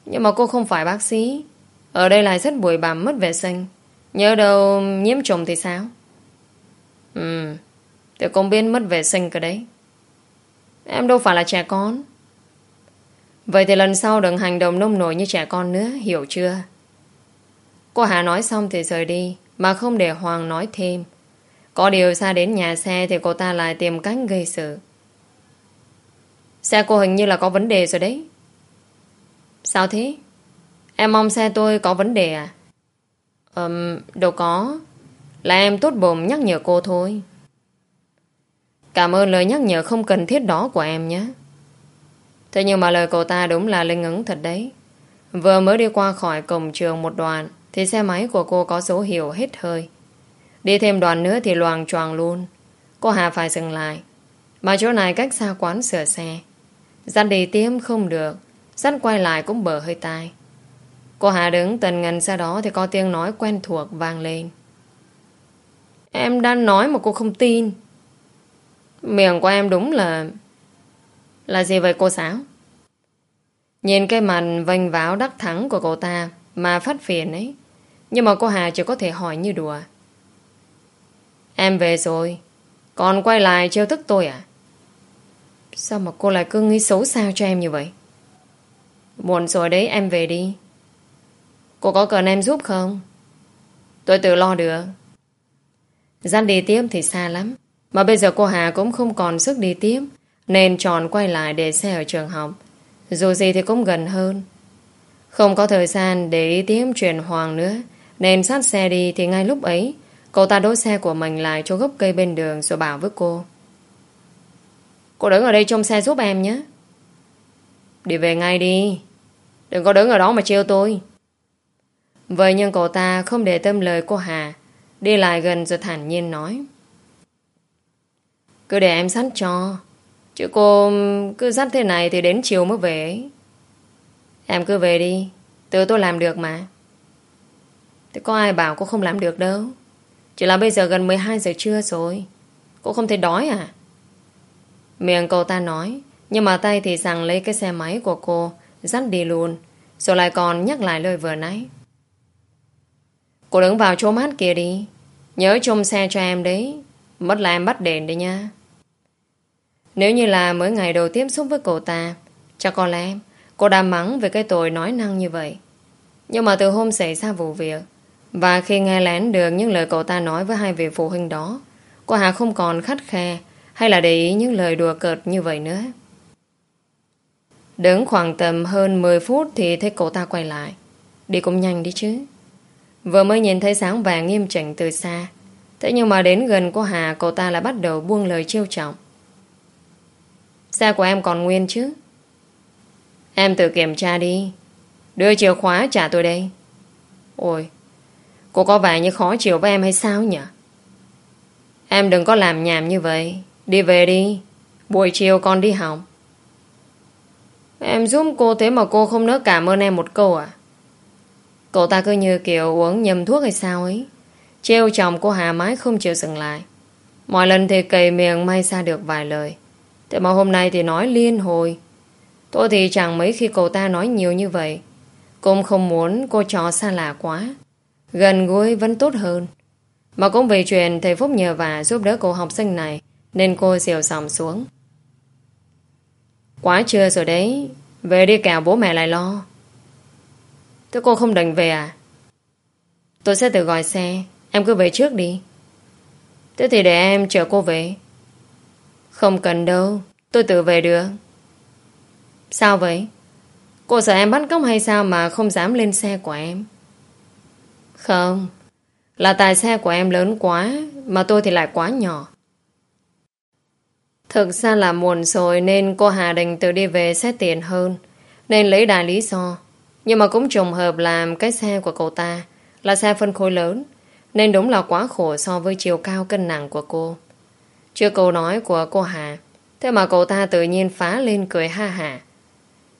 Nhưng mà cô không phải bác sĩ. Ở đây lại rất bụi bặm mất vệ sinh. Nhớ đâu nhiễm trùng thì sao? Ừ Tôi cũng biết mất vệ sinh cơ đấy. Em đâu phải là trẻ con. Vậy thì lần sau đừng hành động nông nổi như trẻ con nữa, Hiểu chưa? Cô Hà nói xong thì rời đi, Mà không để Hoàng nói thêm. Có điều xa đến nhà xe Thì cô ta lại tìm cách gây sự. Xe cô hình như là có vấn đề rồi đấy. Sao thế? Em mong xe tôi có vấn đề à? Ừm, Đâu có. Là em tốt bụng nhắc nhở cô thôi. Cảm ơn lời nhắc nhở không cần thiết đó của em nhé. Thế nhưng mà lời cô ta đúng là linh ứng thật đấy. Vừa mới đi qua khỏi cổng trường một đoạn, Thì xe máy của cô có dấu hiệu hết hơi. Đi thêm đoạn nữa thì loàng choàng luôn. Cô Hà phải dừng lại. Mà chỗ này cách xa quán sửa xe. Dắt đi tiêm không được. Dắt quay lại cũng bở hơi tai. Cô Hà đứng tần ngần xa đó Thì có tiếng nói quen thuộc vang lên. Em đang nói mà cô không tin. Miệng của em đúng là Là gì vậy cô Sáu? Nhìn cái mặt vênh váo đắc thắng của cô ta Mà phát phiền ấy, Nhưng mà cô Hà chỉ có thể hỏi như đùa. Em về rồi, Còn quay lại trêu tức tôi à? Sao mà cô lại cứ nghĩ xấu xa cho em như vậy? Muộn rồi đấy, em về đi. Cô có cần em giúp không? Tôi tự lo được. Gian đi tiếp thì xa lắm. Mà bây giờ cô Hà cũng không còn sức đi tiếp, Nên chọn quay lại để xe ở trường học Dù gì thì cũng gần hơn Không có thời gian để ý tiếp chuyện Hoàng nữa, Nên sát xe đi thì ngay lúc ấy, Cậu ta đỗ xe của mình lại cho gốc cây bên đường rồi bảo với cô. Cô đứng ở đây trong xe giúp em nhé. Đi về ngay đi. Đừng có đứng ở đó mà trêu tôi. Vậy nhưng cậu ta không để tâm lời cô Hà. Đi lại gần rồi thản nhiên nói. Cứ để em sẵn cho. Chứ cô cứ dắt thế này thì đến chiều mới về. Em cứ về đi. Tự tôi làm được mà. Thế có ai bảo cô không làm được đâu. Chỉ là bây giờ gần 12 giờ trưa rồi Cô không thấy đói à Miệng cậu ta nói, Nhưng mà tay thì rằng lấy cái xe máy của cô, Dắt đi luôn Rồi lại còn nhắc lại lời vừa nãy Cô đứng vào chỗ mát kia đi Nhớ trông xe cho em đấy Mất là em bắt đền đi nha Nếu như là mới ngày đầu tiếp xúc với cậu ta Chắc có lẽ Cô đã mắng về cái tội nói năng như vậy Nhưng mà từ hôm xảy ra vụ việc và khi nghe lén được những lời cậu ta nói với hai vị phụ huynh đó, cô Hà không còn khắt khe hay là để ý những lời đùa cợt như vậy nữa. Đứng khoảng tầm hơn 10 phút thì thấy cậu ta quay lại. Đi cũng nhanh đi chứ. Vừa mới nhìn thấy sáng vàng nghiêm chỉnh từ xa. Thế nhưng mà đến gần cô Hà cậu ta lại bắt đầu buông lời chiêu trọng. Xe của em còn nguyên chứ? Em tự kiểm tra đi. Đưa chìa khóa trả tôi đây. Ôi, Cô có vẻ như khó chịu với em hay sao nhỉ? Em đừng có làm nhảm như vậy. Đi về đi. Buổi chiều con đi học. Em giúp cô thế mà cô không nỡ cảm ơn em một câu à? Cậu ta cứ như kiểu uống nhầm thuốc hay sao ấy. Trêu chồng cô Hà mãi không chịu dừng lại. Mọi lần thì cầy miệng may ra được vài lời. Thế mà hôm nay thì nói liên hồi. Tôi thì chẳng mấy khi cậu ta nói nhiều như vậy. Cũng không muốn cô trò xa lạ quá. Gần gũi vẫn tốt hơn. Mà cũng vì chuyện thầy Phúc nhờ và giúp đỡ cô học sinh này, nên cô dìu dòng xuống. Quá trưa rồi đấy. Về đi kẻo bố mẹ lại lo. Thế cô không định về à? Tôi sẽ tự gọi xe. Em cứ về trước đi. Thế thì để em chở cô về. Không cần đâu. Tôi tự về được. Sao vậy? Cô sợ em bắt cóc hay sao mà không dám lên xe của em? Không. Là tài xe của em lớn quá, mà tôi thì lại quá nhỏ. Thực ra là muộn rồi nên cô Hà Đình tự đi về xét tiền hơn. Nên lấy đại lý do. Nhưng mà cũng trùng hợp làm cái xe của cậu ta là xe phân khối lớn. Nên đúng là quá khổ so với chiều cao cân nặng của cô. Chưa câu nói của cô Hà. Thế mà cậu ta tự nhiên phá lên cười ha hả.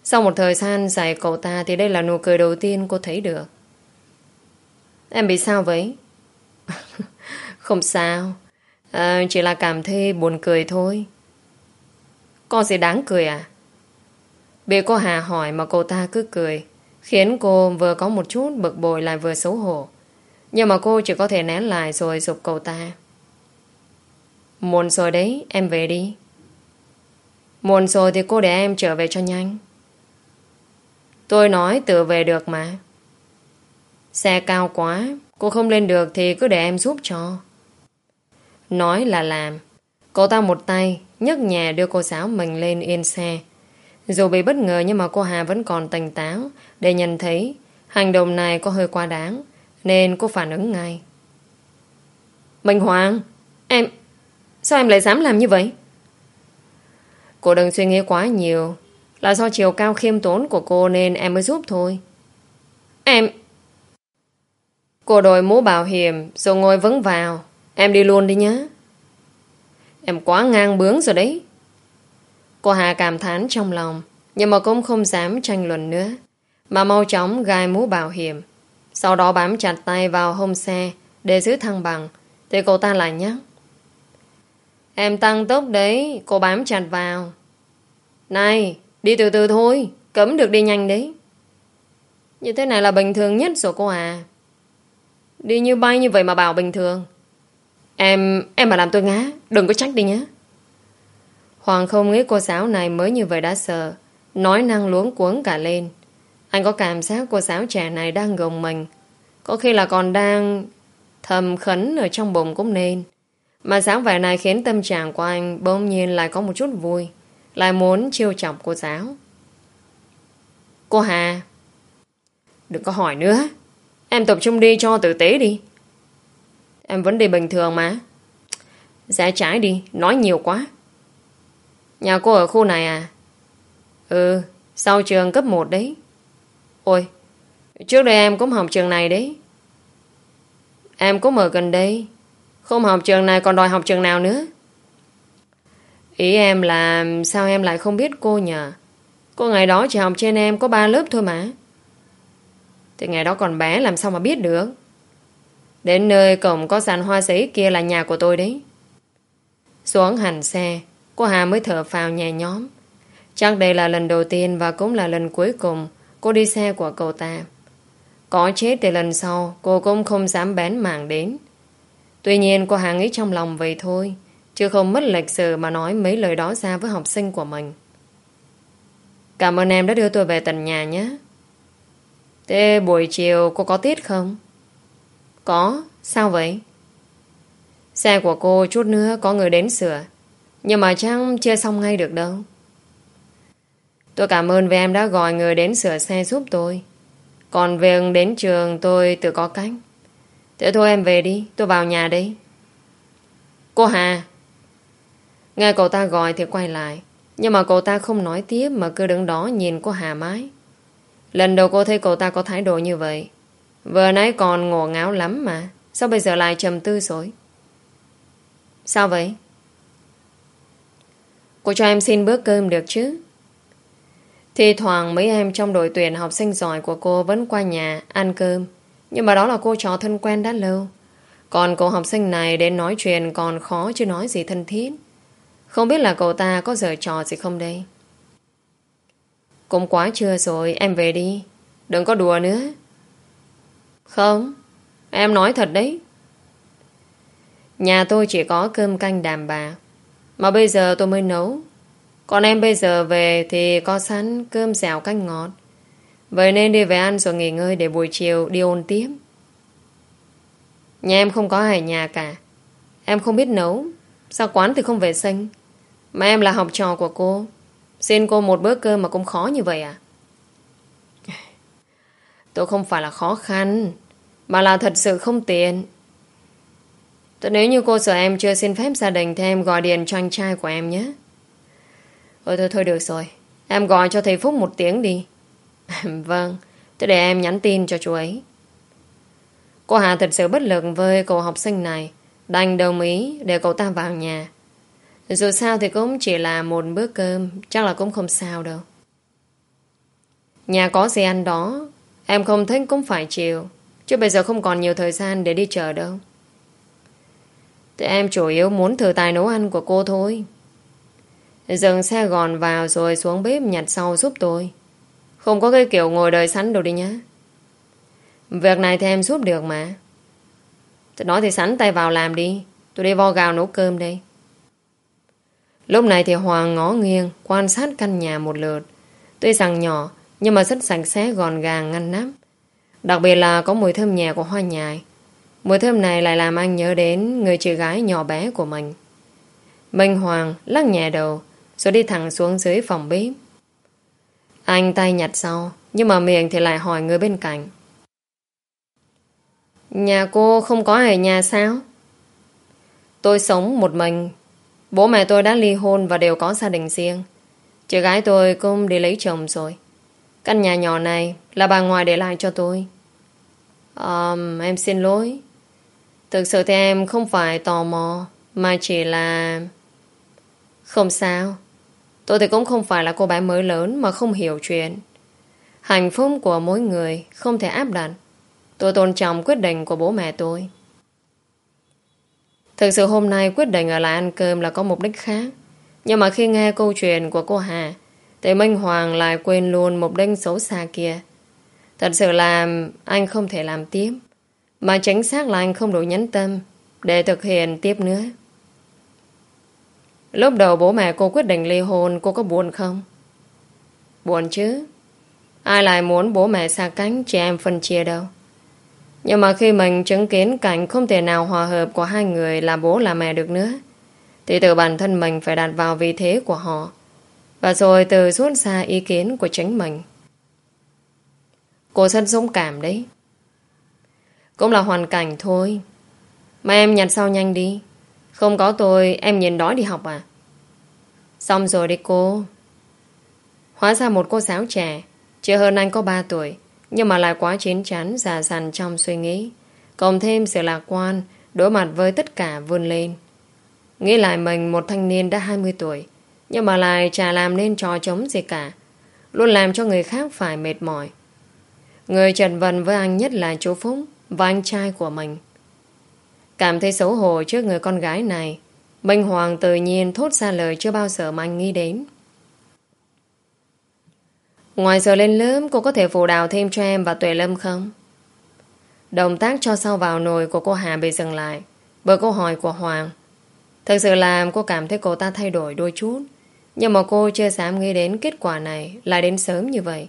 Sau một thời gian dạy cậu ta thì đây là nụ cười đầu tiên cô thấy được. Em bị sao vậy? Không sao. À, chỉ là cảm thấy buồn cười thôi. Có gì đáng cười à? Bị cô Hà hỏi mà cô ta cứ cười khiến cô vừa có một chút bực bội lại vừa xấu hổ. Nhưng mà cô chỉ có thể nén lại rồi dục cậu ta. Muộn rồi đấy, em về đi. Muộn rồi thì cô để em trở về cho nhanh. Tôi nói tự về được mà. Xe cao quá, cô không lên được thì cứ để em giúp cho. Nói là làm. Cậu ta một tay, nhấc nhà đưa cô giáo mình lên yên xe. Dù bị bất ngờ nhưng mà cô Hà vẫn còn tỉnh táo để nhận thấy hành động này có hơi quá đáng nên cô phản ứng ngay. Minh Hoàng, em... Sao em lại dám làm như vậy? Cô đừng suy nghĩ quá nhiều là do chiều cao khiêm tốn của cô nên em mới giúp thôi. Em... Cô đội mũ bảo hiểm rồi ngồi vững vào. Em đi luôn đi nhé. Em quá ngang bướng rồi đấy. Cô Hà cảm thán trong lòng nhưng mà cũng không dám tranh luận nữa mà mau chóng gai mũ bảo hiểm. Sau đó bám chặt tay vào hông xe để giữ thăng bằng. Thì cô ta lại nhắc. Em tăng tốc đấy, cô bám chặt vào. Này, Đi từ từ thôi Cấm được đi nhanh đấy. Như thế này là bình thường nhất rồi cô à. Đi như bay như vậy mà bảo bình thường. Em Em mà làm tôi ngá Đừng có trách đi nhé. Hoàng không nghĩ cô giáo này mới như vậy đã sợ. Nói năng luống cuống cả lên. Anh có cảm giác cô giáo trẻ này đang gồng mình. Có khi là còn đang Thầm khấn ở trong bụng cũng nên. Mà sáng vẻ này khiến tâm trạng của anh Bỗng nhiên lại có một chút vui, lại muốn chiêu chọc cô giáo. Cô Hà, Đừng có hỏi nữa. Em tập trung đi cho tử tế đi. Em vẫn đi bình thường mà. Rẽ trái đi, Nói nhiều quá. Nhà cô ở khu này à? Ừ Sau trường cấp 1 đấy. Ôi Trước đây em cũng học trường này đấy Em cũng ở gần đây Không học trường này còn đòi học trường nào nữa Ý em là sao em lại không biết cô nhờ? Cô ngày đó chỉ học trên em có ba lớp thôi mà. Thì ngày đó còn bé làm sao mà biết được? Đến nơi cổng có sàn hoa giấy kia là nhà của tôi đấy. Xuống hẳn xe, cô Hà mới thở phào nhẹ nhóm. Chắc đây là lần đầu tiên và cũng là lần cuối cùng cô đi xe của cậu ta. Có chết thì lần sau cô cũng không dám bén mảng đến. Tuy nhiên cô hàng ý trong lòng vậy thôi. Chứ không mất lịch sự mà nói mấy lời đó ra với học sinh của mình. Cảm ơn em đã đưa tôi về tận nhà nhé. Thế buổi chiều cô có tiết không? Có, sao vậy? Xe của cô chút nữa có người đến sửa. Nhưng mà chắc chưa xong ngay được đâu. Tôi cảm ơn vì em đã gọi người đến sửa xe giúp tôi. Còn việc đến trường tôi tự có cách. Thế thôi em về đi, tôi vào nhà đi. Cô Hà, Nghe cậu ta gọi thì quay lại Nhưng mà cậu ta không nói tiếp Mà cứ đứng đó nhìn cô Hà mãi Lần đầu cô thấy cậu ta có thái độ như vậy Vừa nãy còn ngổ ngáo lắm mà Sao bây giờ lại trầm tư rồi Sao vậy? Cô cho em xin bữa cơm được chứ? Thì thoảng mấy em trong đội tuyển học sinh giỏi của cô vẫn qua nhà ăn cơm. Nhưng mà đó là cô trò thân quen đã lâu. Còn cô học sinh này đến nói chuyện còn khó chứ nói gì thân thiết. Không biết là cậu ta có giờ trò gì không đây? Cũng quá trưa rồi, em về đi. Đừng có đùa nữa. Không, em nói thật đấy. Nhà tôi chỉ có cơm canh đàm bà. Mà bây giờ tôi mới nấu. Còn em bây giờ về thì có sẵn cơm dẻo canh ngọt. Vậy nên đi về ăn rồi nghỉ ngơi để buổi chiều đi ôn tiếp. Nhà em không có ai nhà cả. Em không biết nấu. Sao quán thì không vệ sinh. Mà em là học trò của cô. Xin cô một bữa cơm mà cũng khó như vậy à? Tôi không phải là khó khăn. Mà là thật sự không tiền. Tôi nếu như cô sợ em chưa xin phép gia đình thì em gọi điện cho anh trai của em nhé. Ôi thôi thôi, được rồi. Em gọi cho thầy Phúc một tiếng đi. vâng. Thế để em nhắn tin cho chú ấy. Cô Hà thật sự bất lực với cậu học sinh này. Đành đồng ý để cậu ta vào nhà. Dù sao thì cũng chỉ là một bữa cơm. Chắc là cũng không sao đâu. Nhà có gì ăn đó. Em không thích cũng phải chịu. Chứ bây giờ không còn nhiều thời gian để đi chờ đâu. Thì em chủ yếu muốn thử tài nấu ăn của cô thôi. Dừng xe gòn vào rồi xuống bếp nhặt sau giúp tôi. Không có cái kiểu ngồi đời sẵn đâu đi nhá. Việc này thì em giúp được mà. Tôi nói thì sẵn tay vào làm đi. Tôi đi vo gạo nấu cơm đây. Lúc này thì Hoàng ngó nghiêng, quan sát căn nhà một lượt. Tuy rằng nhỏ, nhưng mà rất sạch sẽ, gọn gàng, ngăn nắp. Đặc biệt là có mùi thơm nhẹ của hoa nhài. Mùi thơm này lại làm anh nhớ đến người chị gái nhỏ bé của mình. Minh Hoàng lắc nhẹ đầu rồi đi thẳng xuống dưới phòng bếp. Anh tay nhặt sau nhưng mà miệng thì lại hỏi người bên cạnh. Nhà cô không có ở nhà sao? Tôi sống một mình. Bố mẹ tôi đã ly hôn và đều có gia đình riêng. Chị gái tôi cũng đi lấy chồng rồi. Căn nhà nhỏ này là bà ngoại để lại cho tôi. Um, em xin lỗi. Thực sự thì em không phải tò mò, mà chỉ là... Không sao. Tôi thì cũng không phải là cô bé mới lớn mà không hiểu chuyện. Hạnh phúc của mỗi người không thể áp đặt. Tôi tôn trọng quyết định của bố mẹ tôi. Thực sự hôm nay quyết định ở lại ăn cơm là có mục đích khác. Nhưng mà khi nghe câu chuyện của cô Hà, thì Minh Hoàng lại quên luôn mục đích xấu xa kia. Thật sự là anh không thể làm tiếp. Mà chính xác là anh không đủ nhấn tâm để thực hiện tiếp nữa. Lúc đầu bố mẹ cô quyết định ly hôn cô có buồn không? Buồn chứ. Ai lại muốn bố mẹ xa cánh chị em phân chia đâu. Nhưng mà khi mình chứng kiến cảnh không thể nào hòa hợp của hai người là bố là mẹ được nữa, thì từ bản thân mình phải đặt vào vị thế của họ, và rồi từ rút ra ý kiến của chính mình. Cô rất dũng cảm đấy. Cũng là hoàn cảnh thôi. Mà em nhặt sau nhanh đi. Không có tôi, em nhìn đói đi học à? Xong rồi đi cô. Hóa ra một cô giáo trẻ, chưa hơn anh có 3 tuổi, nhưng mà lại quá chín chắn, già dằn trong suy nghĩ. Cộng thêm sự lạc quan, đối mặt với tất cả vươn lên. Nghĩ lại mình một thanh niên đã 20 tuổi, nhưng mà lại chả làm nên trò chống gì cả. Luôn làm cho người khác phải mệt mỏi. Người trần vần với anh nhất là chú Phúc và anh trai của mình. Cảm thấy xấu hổ trước người con gái này, Minh Hoàng tự nhiên thốt ra lời chưa bao giờ mà anh nghĩ đến. Ngoài giờ lên lớp, cô có thể phụ đào thêm cho em và Tuệ Lâm không? Động tác cho sau vào nồi của cô Hà bị dừng lại bởi câu hỏi của Hoàng. Thực sự làm cô cảm thấy cô ta thay đổi đôi chút. Nhưng mà cô chưa dám nghĩ đến kết quả này lại đến sớm như vậy.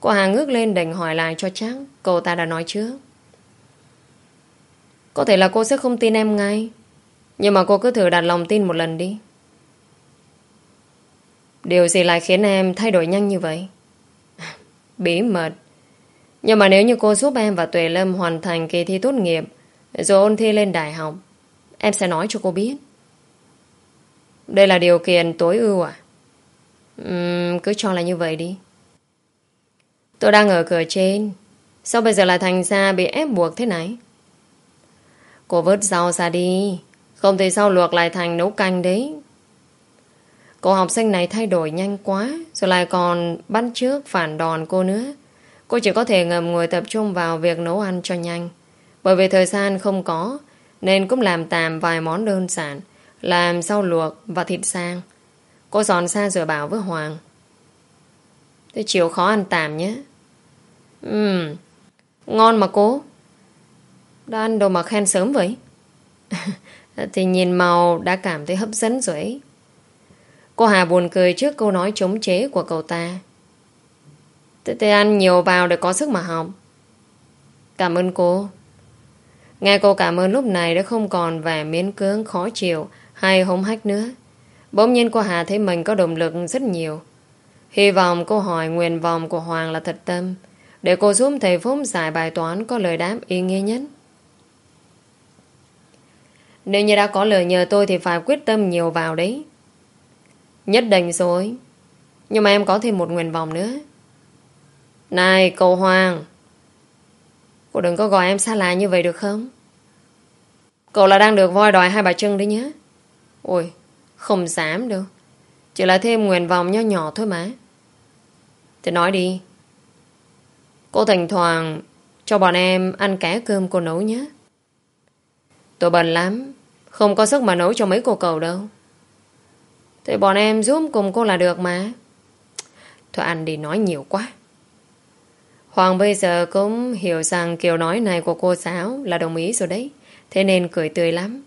Cô Hà ngước lên định hỏi lại cho chắc cô ta đã nói trước. Có thể là cô sẽ không tin em ngay. Nhưng mà cô cứ thử đặt lòng tin một lần đi. Điều gì lại khiến em thay đổi nhanh như vậy? Bí mật. Nhưng mà nếu như cô giúp em và Tuệ Lâm hoàn thành kỳ thi tốt nghiệp rồi ôn thi lên đại học em sẽ nói cho cô biết. Đây là điều kiện tối ưu à? Uhm, cứ cho là như vậy đi. Tôi đang ở cửa trên. Sao bây giờ lại thành ra bị ép buộc thế này? Cô vớt rau ra đi. Không thì sao luộc lại thành nấu canh đấy. Cô học sinh này thay đổi nhanh quá, rồi lại còn bắt trước phản đòn cô nữa. Cô chỉ có thể ngầm ngồi tập trung vào việc nấu ăn cho nhanh. Bởi vì thời gian không có, nên cũng làm tạm vài món đơn giản, làm rau luộc và thịt sang. Cô dọn xa rồi bảo với Hoàng. Thế chiều khó ăn tạm nhé. Ừm, ngon mà cô. Đã ăn đồ mà khen sớm vậy? thì nhìn màu đã cảm thấy hấp dẫn rồi ấy. Cô Hà buồn cười trước câu nói chống chế của cậu ta. Thế, thế ăn nhiều vào để có sức mà học. Cảm ơn cô. Nghe cô cảm ơn lúc này đã không còn vẻ miễn cưỡng khó chịu hay hống hách nữa. Bỗng nhiên cô Hà thấy mình có động lực rất nhiều. Hy vọng câu hỏi nguyện vọng của Hoàng là thật tâm để cô giúp thầy Phúc giải bài toán có lời đáp ý nghĩa nhất. Nếu như đã có lời nhờ tôi thì phải quyết tâm nhiều vào đấy. Nhất định rồi. Nhưng mà em có thêm một nguyện vọng nữa. Này, cậu Hoàng. Cô đừng có gọi em xa lạ như vậy được không? Cậu là đang được voi đòi hai bà trưng đấy nhé. Ôi, không dám đâu. Chỉ là thêm nguyện vọng nho nhỏ thôi mà. Thì nói đi. Cô thỉnh thoảng cho bọn em ăn cá cơm cô nấu nhé. Tôi bận lắm. Không có sức mà nấu cho mấy cô cầu đâu. Thì bọn em giúp cùng cô là được mà. Thôi ăn đi nói nhiều quá. Hoàng bây giờ cũng hiểu rằng kiểu nói này của cô giáo là đồng ý rồi đấy. Thế nên cười tươi lắm.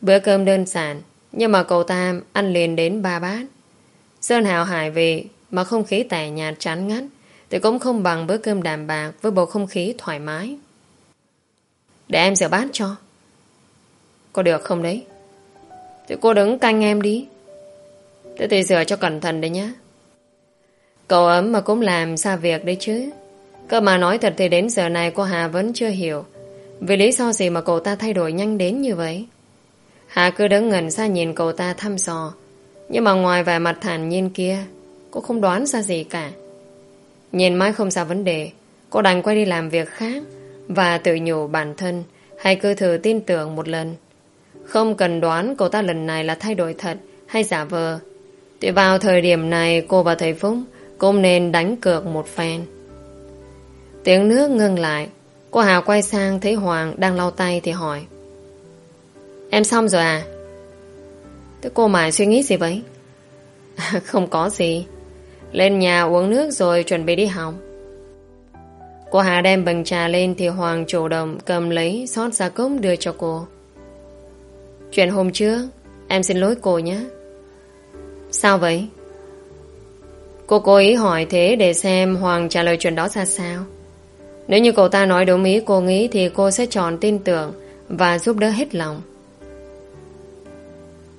Bữa cơm đơn giản, nhưng mà cậu ta ăn liền đến ba bát. Sơn Hào Hải về mà không khí tẻ nhạt chán ngắt thì cũng không bằng bữa cơm đàm bạc với bầu không khí thoải mái. Để em rửa bát cho. Có được không đấy? Thì cô đứng canh em đi. Thế thì rửa cho cẩn thận đấy nhá. Cậu ấm mà cũng làm xa việc đấy chứ. Cơ mà nói thật thì đến giờ này cô Hà vẫn chưa hiểu vì lý do gì mà cậu ta thay đổi nhanh đến như vậy. Hà cứ đứng ngẩn ra nhìn cậu ta thăm dò nhưng mà ngoài vẻ mặt thản nhiên kia, cô không đoán ra gì cả. Nhìn mãi không ra vấn đề, cô đành quay đi làm việc khác và tự nhủ bản thân hay cứ thử tin tưởng một lần. Không cần đoán cô ta lần này là thay đổi thật hay giả vờ. Thì vào thời điểm này, cô và thầy Phúc cũng nên đánh cược một phen. Tiếng nước ngưng lại. Cô Hà quay sang thấy Hoàng đang lau tay thì hỏi. Em xong rồi à? Thế cô mải suy nghĩ gì vậy? Không có gì. Lên nhà uống nước rồi chuẩn bị đi học. Cô Hà đem bình trà lên thì Hoàng chủ động cầm lấy xót ra cốc đưa cho cô. Chuyện hôm trước, em xin lỗi cô nhé. Sao vậy? Cô cố ý hỏi thế để xem Hoàng trả lời chuyện đó ra sao. Nếu như cậu ta nói đúng ý cô nghĩ thì cô sẽ chọn tin tưởng và giúp đỡ hết lòng.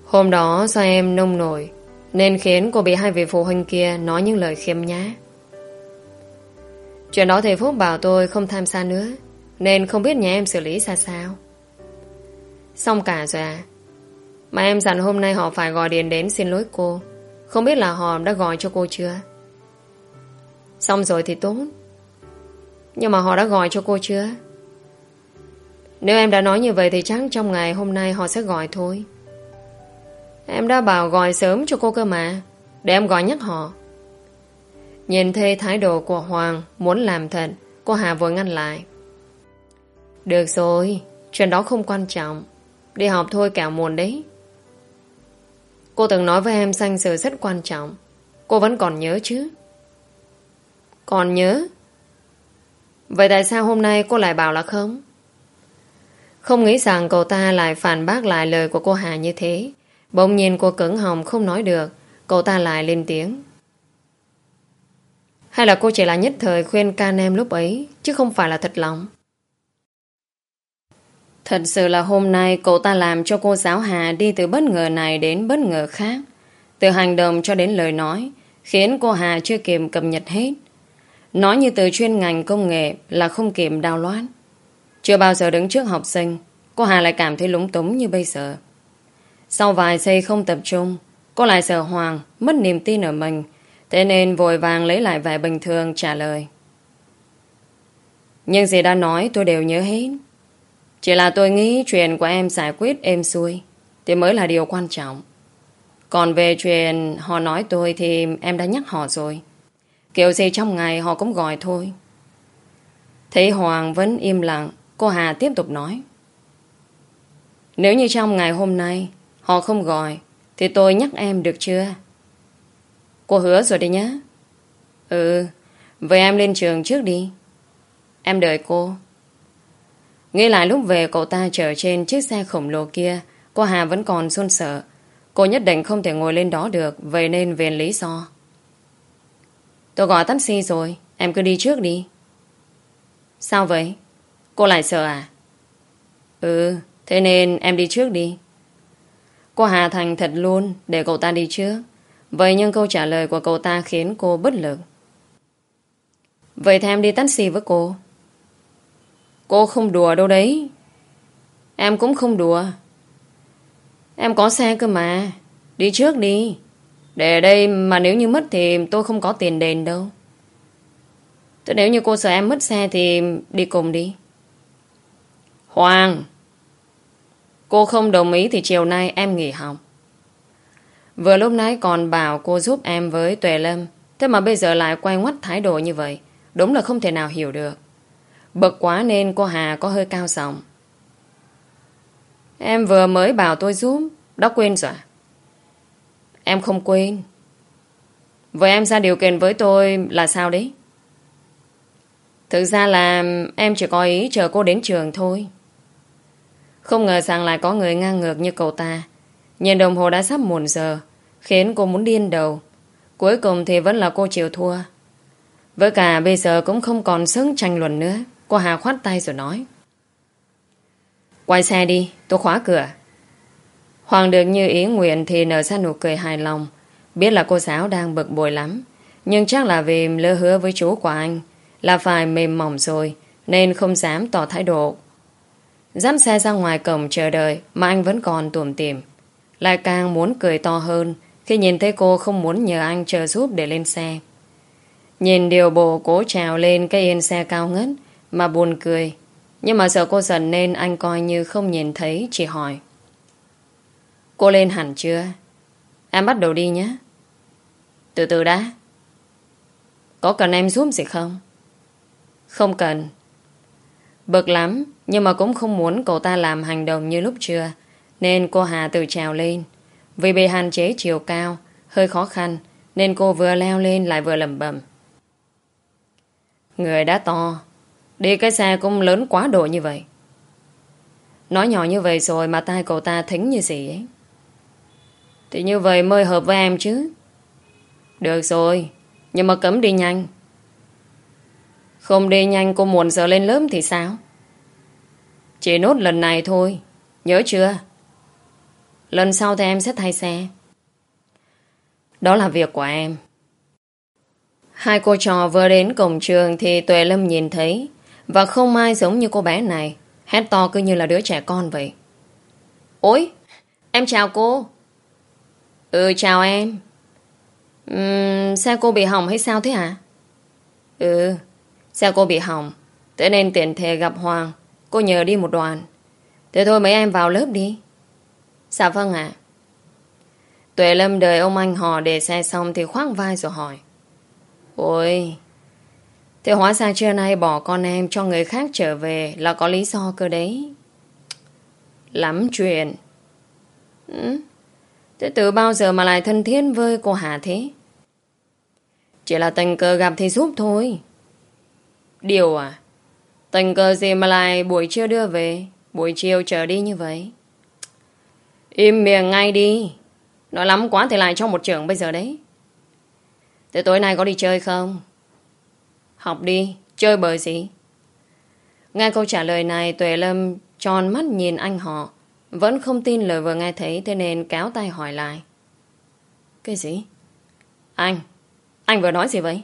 Hôm đó do em nông nổi nên khiến cô bị hai vị phụ huynh kia nói những lời khiêm nhá. Chuyện đó thầy Phúc bảo tôi không tham gia nữa nên không biết nhà em xử lý ra sao. Xong cả rồi à? Mà em dặn hôm nay họ phải gọi điện đến xin lỗi cô. Không biết là họ đã gọi cho cô chưa? Xong rồi thì tốt. Nhưng mà họ đã gọi cho cô chưa? Nếu em đã nói như vậy thì chắc trong ngày hôm nay họ sẽ gọi thôi. Em đã bảo gọi sớm cho cô cơ mà. Để em gọi nhắc họ. Nhìn thấy thái độ của Hoàng muốn làm thật, cô Hà vội ngăn lại. Được rồi, chuyện đó không quan trọng. Đi học thôi cả muộn đấy. Cô từng nói với em sanh sự rất quan trọng. Cô vẫn còn nhớ chứ? Còn nhớ? Vậy tại sao hôm nay cô lại bảo là không? Không nghĩ rằng cậu ta lại phản bác lại lời của cô Hà như thế. Bỗng nhiên cô cứng hồng không nói được. Cậu ta lại lên tiếng. Hay là cô chỉ là nhất thời khuyên can em lúc ấy, chứ không phải là thật lòng? Thật sự là hôm nay cậu ta làm cho cô giáo Hà đi từ bất ngờ này đến bất ngờ khác. Từ hành động cho đến lời nói, khiến cô Hà chưa kịp cập nhật hết. Nói như từ chuyên ngành công nghệ là không kịp đào loát. Chưa bao giờ đứng trước học sinh, cô Hà lại cảm thấy lúng túng như bây giờ. Sau vài giây không tập trung, cô lại sợ Hoàng, mất niềm tin ở mình, thế nên vội vàng lấy lại vẻ bình thường trả lời. Nhưng gì đã nói tôi đều nhớ hết. Chỉ là tôi nghĩ chuyện của em giải quyết êm xuôi, Thì mới là điều quan trọng. Còn về chuyện họ nói tôi Thì em đã nhắc họ rồi. Kiểu gì trong ngày họ cũng gọi thôi. Thấy Hoàng vẫn im lặng Cô Hà tiếp tục nói. Nếu như trong ngày hôm nay Họ không gọi Thì tôi nhắc em được chưa? Cô hứa rồi đi nhá. Ừ Vậy em lên trường trước đi. Em đợi cô. Nghĩ lại lúc về, cậu ta chở trên chiếc xe khổng lồ kia. Cô Hà vẫn còn run sợ Cô nhất định không thể ngồi lên đó được, Vậy nên về lý do Tôi gọi taxi rồi, Em cứ đi trước đi. Sao vậy? Cô lại sợ à? Ừ Thế nên em đi trước đi. Cô Hà thành thật luôn, Để cậu ta đi trước. Vậy nhưng câu trả lời của cậu ta khiến cô bất lực. Vậy thì em đi taxi với cô. Cô không đùa đâu đấy. Em cũng không đùa. Em có xe cơ mà. Đi trước đi. Để đây mà nếu như mất thì tôi không có tiền đền đâu. Thế nếu như cô sợ em mất xe thì đi cùng đi. Hoàng! Cô không đồng ý thì chiều nay em nghỉ học. Vừa lúc nãy còn bảo cô giúp em với Tuệ Lâm. Thế mà bây giờ lại quay ngoắt thái độ như vậy. Đúng là không thể nào hiểu được. Bực quá nên cô Hà có hơi cao giọng. Em vừa mới bảo tôi giúp, Đã quên rồi? À? Em không quên. Vậy em ra điều kiện với tôi là sao đấy? Thực ra là em chỉ có ý chờ cô đến trường thôi. Không ngờ rằng lại có người ngang ngược như cậu ta. Nhìn đồng hồ đã sắp muộn giờ, Khiến cô muốn điên đầu. Cuối cùng thì vẫn là cô chịu thua. Với cả bây giờ cũng không còn sức tranh luận nữa. Cô Hà khoát tay rồi nói. Quay xe đi, Tôi khóa cửa. Hoàng được như ý nguyện thì nở ra nụ cười hài lòng. Biết là cô giáo đang bực bội lắm, Nhưng chắc là vì lơ hứa với chú của anh Là phải mềm mỏng rồi, Nên không dám tỏ thái độ. Dám xe ra ngoài cổng chờ đợi Mà anh vẫn còn tuồm tìm Lại càng muốn cười to hơn Khi nhìn thấy cô không muốn nhờ anh chờ giúp để lên xe. Nhìn điều bộ cố trào lên cái yên xe cao ngất mà buồn cười. Nhưng mà sợ cô giận nên anh coi như không nhìn thấy, Chỉ hỏi. Cô lên hẳn chưa? Em bắt đầu đi nhé. Từ từ đã. Có cần em giúp gì không? Không cần. Bực lắm, Nhưng mà cũng không muốn cậu ta làm hành động như lúc trưa, Nên cô Hà tự trèo lên. Vì bị hạn chế chiều cao, Hơi khó khăn, Nên cô vừa leo lên lại vừa lẩm bẩm. Người đã to. Đi cái xe cũng lớn quá độ như vậy. Nói nhỏ như vậy rồi Mà tai cậu ta thính như gì ấy. Thì như vậy mới hợp với em chứ. Được rồi, Nhưng mà cấm đi nhanh. Không đi nhanh cô muộn giờ lên lớp thì sao? Chỉ nốt lần này thôi, Nhớ chưa? Lần sau thì em sẽ thay xe. Đó là việc của em. Hai cô trò vừa đến cổng trường Thì Tuệ Lâm nhìn thấy. Và không ai giống như cô bé này. Hét to cứ như là đứa trẻ con vậy. Ôi Em chào cô. Ừ chào em. Uhm, Xe cô bị hỏng hay sao thế hả? Ừ Xe cô bị hỏng? Thế nên tiện thể gặp Hoàng. Cô nhờ đi một đoàn Thế thôi mấy em vào lớp đi. Dạ vâng ạ. Tuệ Lâm đợi ông anh họ để xe xong Thì khoác vai rồi hỏi. Ôi Thế hóa ra trưa nay bỏ con em cho người khác trở về là có lý do cơ đấy. Lắm chuyện. Ừ. Thế từ bao giờ mà lại thân thiết với cô Hà thế? Chỉ là tình cờ gặp thì giúp thôi. Điều à? Tình cờ gì mà lại buổi trưa đưa về, buổi chiều trở đi như vậy? Im miệng ngay đi. Nói lắm quá thì lại cho một trường bây giờ đấy. Thế tối nay có đi chơi không? Học đi, chơi bời gì? Nghe câu trả lời này Tuệ Lâm tròn mắt nhìn anh họ Vẫn không tin lời vừa nghe thấy Thế nên kéo tay hỏi lại Cái gì? Anh Anh vừa nói gì vậy?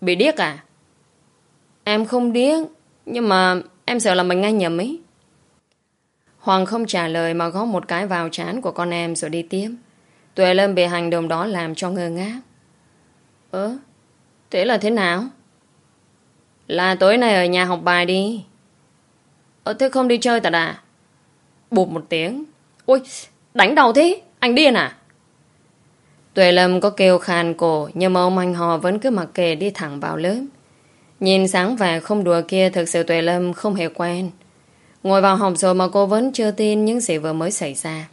Bị điếc à? Em không điếc Nhưng mà em sợ là mình nghe nhầm ấy Hoàng không trả lời Mà gõ một cái vào chán của con em Rồi đi tiếp Tuệ Lâm bị hành động đó làm cho ngơ ngác Ơ Thế là thế nào? Là tối nay ở nhà học bài đi. Ờ thế không đi chơi tạt à? Bụp một tiếng. Ôi, đánh đầu thế, anh điên à? Tuệ Lâm có kêu khàn cổ nhưng mà ông anh họ vẫn cứ mặc kệ đi thẳng vào lớp. Nhìn sáng vẻ không đùa kia thực sự Tuệ Lâm không hề quen. Ngồi vào học rồi mà cô vẫn chưa tin những gì vừa mới xảy ra.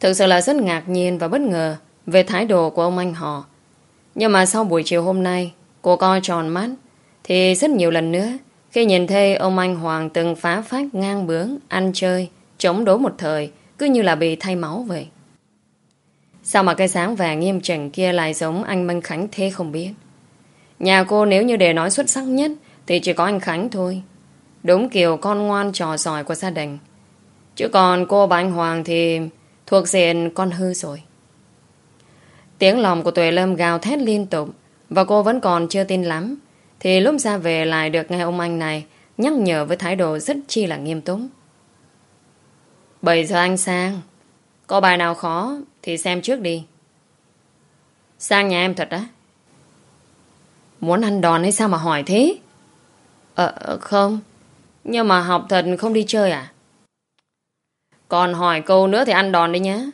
Thực sự là rất ngạc nhiên và bất ngờ về thái độ của ông anh họ. Nhưng mà sau buổi chiều hôm nay, cô coi tròn mắt, thì rất nhiều lần nữa, khi nhìn thấy ông anh Hoàng từng phá phách ngang bướng, ăn chơi, chống đối một thời, cứ như là bị thay máu vậy. Sao mà cái sáng vàng nghiêm chỉnh kia lại giống anh Minh Khánh thế không biết. Nhà cô nếu như để nói xuất sắc nhất thì chỉ có anh Khánh thôi. Đúng kiểu con ngoan trò giỏi của gia đình. Chứ còn cô và anh Hoàng thì thuộc diện con hư rồi. Tiếng lòng của Tuệ Lâm gào thét liên tục và cô vẫn còn chưa tin lắm. Thì lúc ra về lại được nghe ông anh này nhắc nhở với thái độ rất chi là nghiêm túc. Bây giờ anh sang Có bài nào khó Thì xem trước đi. Sang nhà em thật á? Muốn ăn đòn hay sao mà hỏi thế? Ờ, ờ không Nhưng mà học thật không đi chơi à? Còn hỏi câu nữa thì ăn đòn đi nhé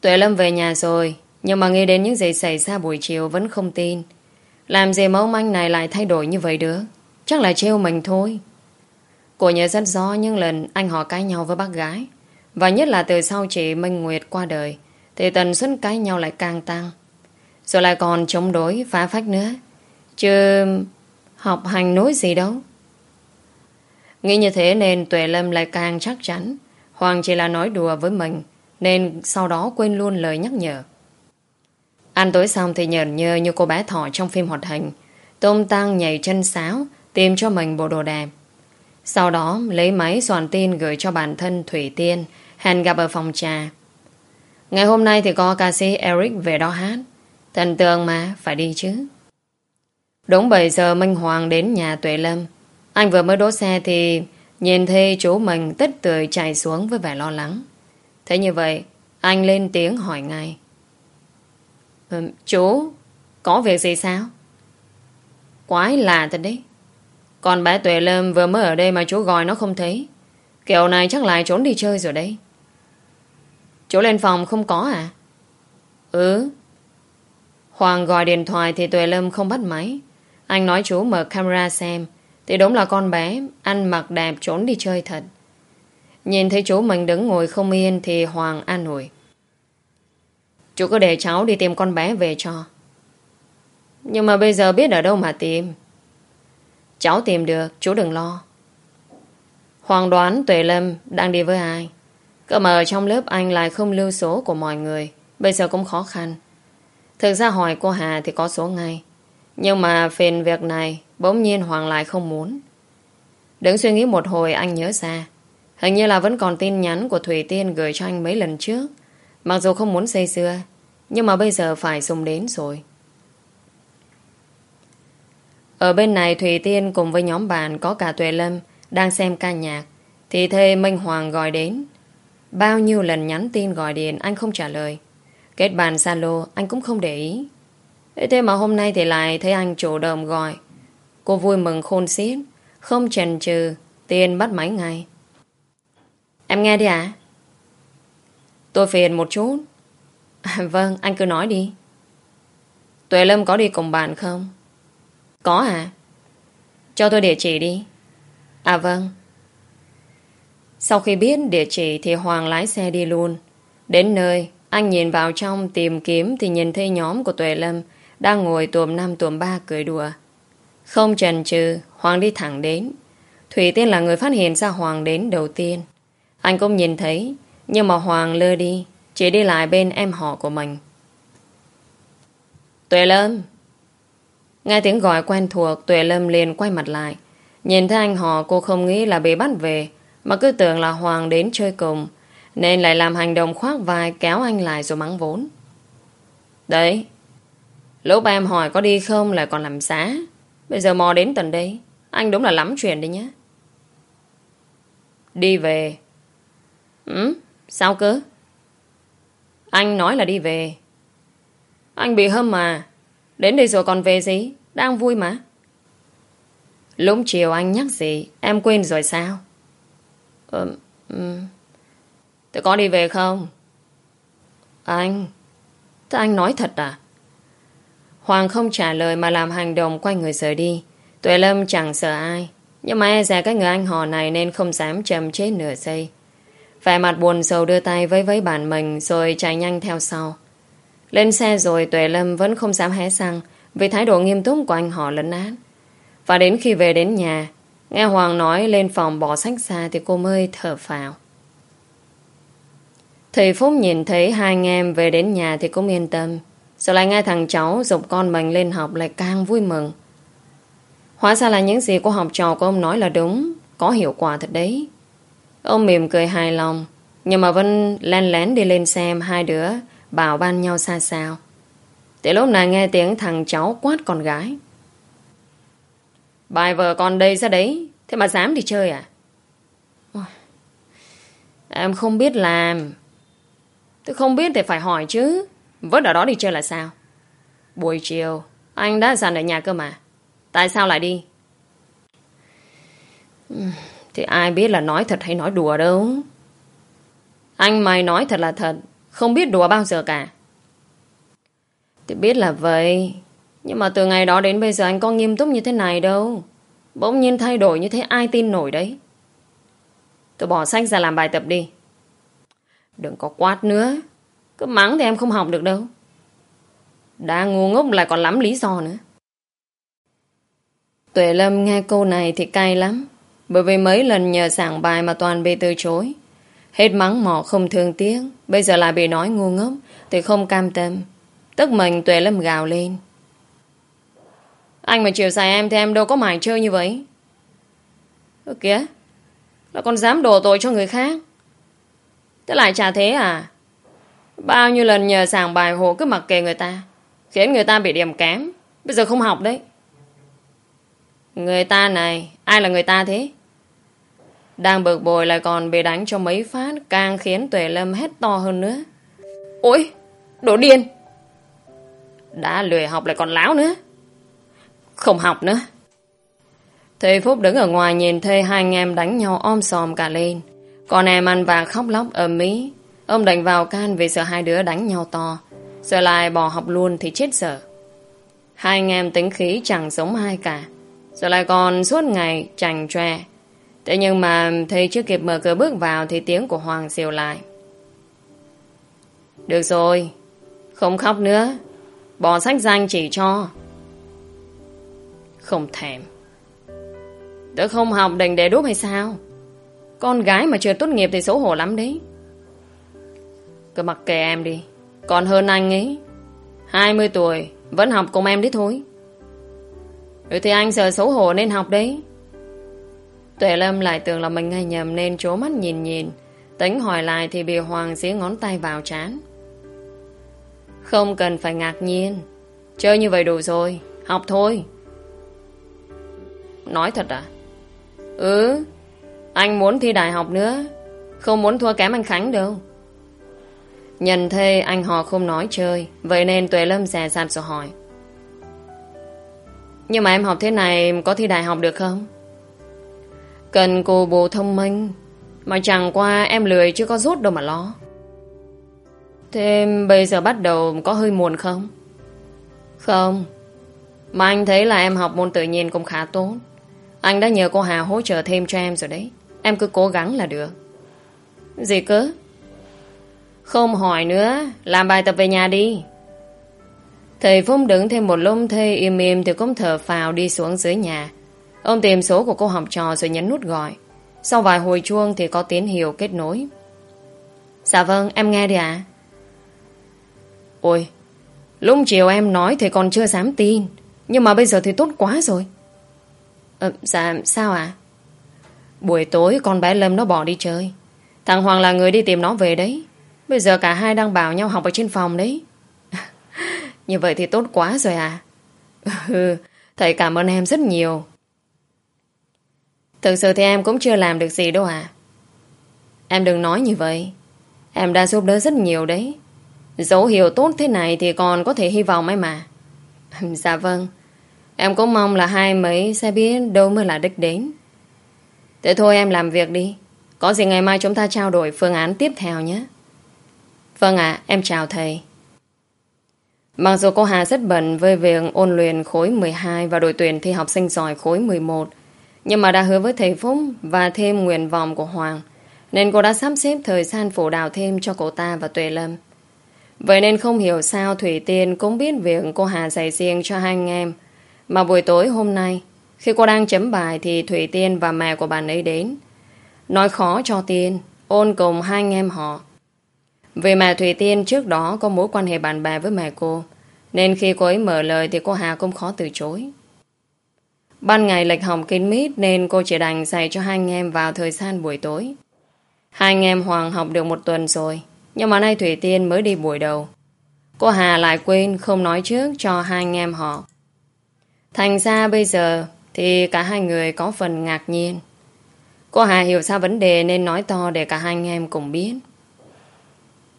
Tuệ Lâm về nhà rồi Nhưng mà nghe đến những gì xảy ra buổi chiều Vẫn không tin Làm gì mà ông anh này lại thay đổi như vậy được Chắc là trêu mình thôi Cô nhớ rất rõ những lần anh họ cãi nhau với bác gái. Và nhất là từ sau chị Minh Nguyệt qua đời, thì tần suất cãi nhau lại càng tăng. Rồi lại còn chống đối, phá phách nữa. Chứ học hành nối gì đâu. Nghĩ như thế nên Tuệ Lâm lại càng chắc chắn Hoàng chỉ là nói đùa với mình nên sau đó quên luôn lời nhắc nhở Ăn tối xong thì nhờn nhơ như cô bé thỏ trong phim hoạt hình Tôm tăng nhảy chân sáo Tìm cho mình bộ đồ đẹp sau đó lấy máy soạn tin gửi cho bản thân Thủy Tiên hẹn gặp ở phòng trà. Ngày hôm nay thì có ca sĩ Eric về đó hát. Thần tượng mà, phải đi chứ. Đúng 7 giờ Minh Hoàng đến nhà Tuệ Lâm. Anh vừa mới đỗ xe thì nhìn thấy chú mình tích tươi chạy xuống với vẻ lo lắng. Thế như vậy, anh lên tiếng hỏi ngay. Ừ, chú, có việc gì sao? Quái lạ thật đấy. Còn bé Tuệ Lâm vừa mới ở đây mà chú gọi nó không thấy. Kiểu này chắc lại trốn đi chơi rồi đấy. Chú lên phòng không có à? Ừ. Hoàng gọi điện thoại thì Tuệ Lâm không bắt máy. Anh nói chú mở camera xem. Thì đúng là con bé ăn mặc đẹp trốn đi chơi thật. Nhìn thấy chú mình đứng ngồi không yên thì Hoàng an ủi. Chú cứ để cháu đi tìm con bé về cho. Nhưng mà bây giờ biết ở đâu mà tìm. Cháu tìm được, chú đừng lo. Hoàng đoán Tuệ Lâm đang đi với ai. Cơ mà ở trong lớp anh lại không lưu số của mọi người. Bây giờ cũng khó khăn. Thực ra hỏi cô Hà thì có số ngay. Nhưng mà phiền việc này bỗng nhiên Hoàng lại không muốn. Đứng suy nghĩ một hồi anh nhớ ra. Hình như là vẫn còn tin nhắn của Thủy Tiên gửi cho anh mấy lần trước. Mặc dù không muốn xây xưa, nhưng mà bây giờ phải dùng đến rồi. Ở bên này Thủy Tiên cùng với nhóm bạn có cả Tuệ Lâm đang xem ca nhạc thì thê Minh Hoàng gọi đến. Bao nhiêu lần nhắn tin gọi điện anh không trả lời. Kết bàn Zalo anh cũng không để ý. Thế mà hôm nay thì lại thấy anh chủ động gọi. Cô vui mừng khôn xiết, không chần chừ, tiền bắt máy ngay. Em nghe đi ạ. Tôi phiền một chút. À, vâng, anh cứ nói đi. Tuệ Lâm có đi cùng bạn không? Có à? Cho tôi địa chỉ đi. À vâng. Sau khi biết địa chỉ thì Hoàng lái xe đi luôn. Đến nơi, anh nhìn vào trong tìm kiếm thì nhìn thấy nhóm của Tuệ Lâm đang ngồi tuồm năm tuồm ba cười đùa. Không chần chừ, Hoàng đi thẳng đến. Thủy Tiên là người phát hiện ra Hoàng đến đầu tiên. Anh cũng nhìn thấy, nhưng mà Hoàng lơ đi, chỉ đi lại bên em họ của mình. Tuệ Lâm, Nghe tiếng gọi quen thuộc Tuệ Lâm liền quay mặt lại. Nhìn thấy anh họ cô không nghĩ là bị bắt về Mà cứ tưởng là Hoàng đến chơi cùng Nên lại làm hành động khoác vai Kéo anh lại rồi mắng vốn. Đấy Lúc em hỏi có đi không lại còn làm xá. Bây giờ mò đến tận đây Anh đúng là lắm chuyện đấy nhé. Đi về Ừ Sao cơ Anh nói là đi về Anh bị hâm mà Đến đây rồi còn về gì? Đang vui mà. Lúc chiều anh nhắc gì? Em quên rồi sao? Ừ, ừ, Tôi có đi về không? Anh... Thế anh nói thật à? Hoàng không trả lời mà làm hành động quay người rời đi. Tuệ Lâm chẳng sợ ai. Nhưng mà e ra cái người anh họ này nên không dám chậm chết nửa giây. Vẻ mặt buồn sầu đưa tay với với bản mình rồi chạy nhanh theo sau. Lên xe rồi Tuệ Lâm vẫn không dám hé răng vì thái độ nghiêm túc của anh họ lấn át. Và đến khi về đến nhà, nghe Hoàng nói lên phòng bỏ sách ra thì cô mới thở phào. Thầy Phúc nhìn thấy hai anh em về đến nhà thì cũng yên tâm. Rồi lại nghe thằng cháu dục con mình lên học lại càng vui mừng. Hóa ra là những gì cô học trò của ông nói là đúng, có hiệu quả thật đấy. Ông mỉm cười hài lòng, nhưng mà vẫn len lén đi lên xem hai đứa bảo ban nhau xa xao. Thì lúc này nghe tiếng thằng cháu quát con gái. Bài vợ con đây ra đấy, thế mà dám đi chơi à? Em không biết làm. Tôi không biết thì phải hỏi chứ. Vớt ở đó đi chơi là sao? Buổi chiều, anh đã dặn ở nhà cơ mà. Tại sao lại đi? Thì ai biết là nói thật hay nói đùa đâu. Anh mày nói thật là thật. Không biết đùa bao giờ cả. Thì biết là vậy. Nhưng mà từ ngày đó đến bây giờ anh có nghiêm túc như thế này đâu. Bỗng nhiên thay đổi như thế, ai tin nổi đấy. Tôi bỏ sách ra làm bài tập đi. Đừng có quát nữa. Cứ mắng thì em không học được đâu. Đã ngu ngốc lại còn lắm lý do nữa. Tuệ Lâm nghe câu này thì cay lắm. Bởi vì mấy lần nhờ giảng bài mà toàn bị từ chối. Hết mắng mỏ không thương tiếc Bây giờ lại bị nói ngu ngốc thì không cam tâm. Tức mình Tuệ Lâm gào lên. Anh mà chiều xài em thì em đâu có mải chơi như vậy. Ơ kìa, là con dám đổ tội cho người khác. Thế lại chả thế à? Bao nhiêu lần nhờ sàng bài hồ cứ mặc kệ người ta, khiến người ta bị điểm kém. Bây giờ không học đấy. Người ta này, ai là người ta thế? Đang bực bội lại còn bị đánh cho mấy phát càng khiến Tuệ Lâm hét to hơn nữa. Ôi, đồ điên! Đã lười học lại còn láo nữa. Không học nữa. Thầy Phúc đứng ở ngoài nhìn thấy hai anh em đánh nhau om sòm cả lên. con em ăn và khóc lóc ầm mỹ, Ông đánh vào can vì sợ hai đứa đánh nhau to. Sợ lại bỏ học luôn thì chết sợ. Hai anh em tính khí chẳng giống ai cả. Rồi lại còn suốt ngày chành tre. Thế nhưng mà thầy chưa kịp mở cửa bước vào thì tiếng của Hoàng xìu lại. Được rồi, không khóc nữa. Bỏ sách danh chỉ cho. Không thèm. Tớ không học đành để đúp hay sao? Con gái mà chưa tốt nghiệp thì xấu hổ lắm đấy. Cứ mặc kệ em đi. Còn hơn anh ấy. 20 tuổi, vẫn học cùng em đấy thôi. Ừ thì anh sợ xấu hổ nên học đấy. Tuệ Lâm lại tưởng là mình nghe nhầm nên chố mắt nhìn nhìn. Tính hỏi lại thì bị Hoàng dí ngón tay vào chán. Không cần phải ngạc nhiên. Chơi như vậy đủ rồi. Học thôi. Nói thật à? Ừ. Anh muốn thi đại học nữa. Không muốn thua kém anh Khánh đâu. Nhận thê, anh họ không nói chơi. Vậy nên Tuệ Lâm xè dặt rồi hỏi. Nhưng mà em học thế này, có thi đại học được không? Cần cô bố thông minh. Mà chẳng qua em lười chứ có rút đâu mà lo. Thế bây giờ bắt đầu có hơi muộn không? Không. Mà anh thấy là em học môn tự nhiên cũng khá tốt. Anh đã nhờ cô Hà hỗ trợ thêm cho em rồi đấy. Em cứ cố gắng là được. Gì cơ? Không hỏi nữa. Làm bài tập về nhà đi. Thầy Phúc đứng thêm một lúc Thầy im im thì cũng thở phào đi xuống dưới nhà. Ông tìm số của cô học trò rồi nhấn nút gọi. Sau vài hồi chuông thì có tín hiệu kết nối. Dạ vâng, em nghe đi ạ. Ôi, lúc chiều em nói thì còn chưa dám tin. Nhưng mà bây giờ thì tốt quá rồi. Ờ, dạ, sao ạ? Buổi tối con bé Lâm nó bỏ đi chơi. Thằng Hoàng là người đi tìm nó về đấy. Bây giờ cả hai đang bảo nhau học ở trên phòng đấy. Như vậy thì tốt quá rồi à. Ừ, thầy cảm ơn em rất nhiều. Thực sự thì em cũng chưa làm được gì đâu à Em đừng nói như vậy. Em đã giúp đỡ rất nhiều đấy. Dấu hiệu tốt thế này Thì còn có thể hy vọng ấy mà Dạ vâng. Em cũng mong là hai mấy sẽ biết đâu mới là đích đến. Thế thôi em làm việc đi. Có gì ngày mai chúng ta trao đổi phương án tiếp theo nhé. Vâng ạ, em chào thầy. Mặc dù cô Hà rất bận với việc ôn luyện khối 12 và đội tuyển thi học sinh giỏi khối 11, nhưng mà đã hứa với thầy Phúc và thêm nguyện vọng của Hoàng, nên cô đã sắp xếp thời gian phủ đào thêm cho cô ta và Tuệ Lâm. Vậy nên không hiểu sao Thủy Tiên cũng biết việc cô Hà dạy riêng cho hai anh em. Mà buổi tối hôm nay, khi cô đang chấm bài thì Thủy Tiên và mẹ của bạn ấy đến. Nói khó cho Tiên, ôn cùng hai anh em họ. Vì mẹ Thủy Tiên trước đó có mối quan hệ bạn bè với mẹ cô, nên khi cô ấy mở lời thì cô Hà cũng khó từ chối. Ban ngày lệch hỏng kín mít nên cô chỉ đành dạy cho hai anh em vào thời gian buổi tối. Hai anh em Hoàng học được một tuần rồi, nhưng mà nay Thủy Tiên mới đi buổi đầu. Cô Hà lại quên không nói trước cho hai anh em họ. Thành ra bây giờ thì cả hai người có phần ngạc nhiên. Cô Hà hiểu ra vấn đề nên nói to để cả hai anh em cùng biết.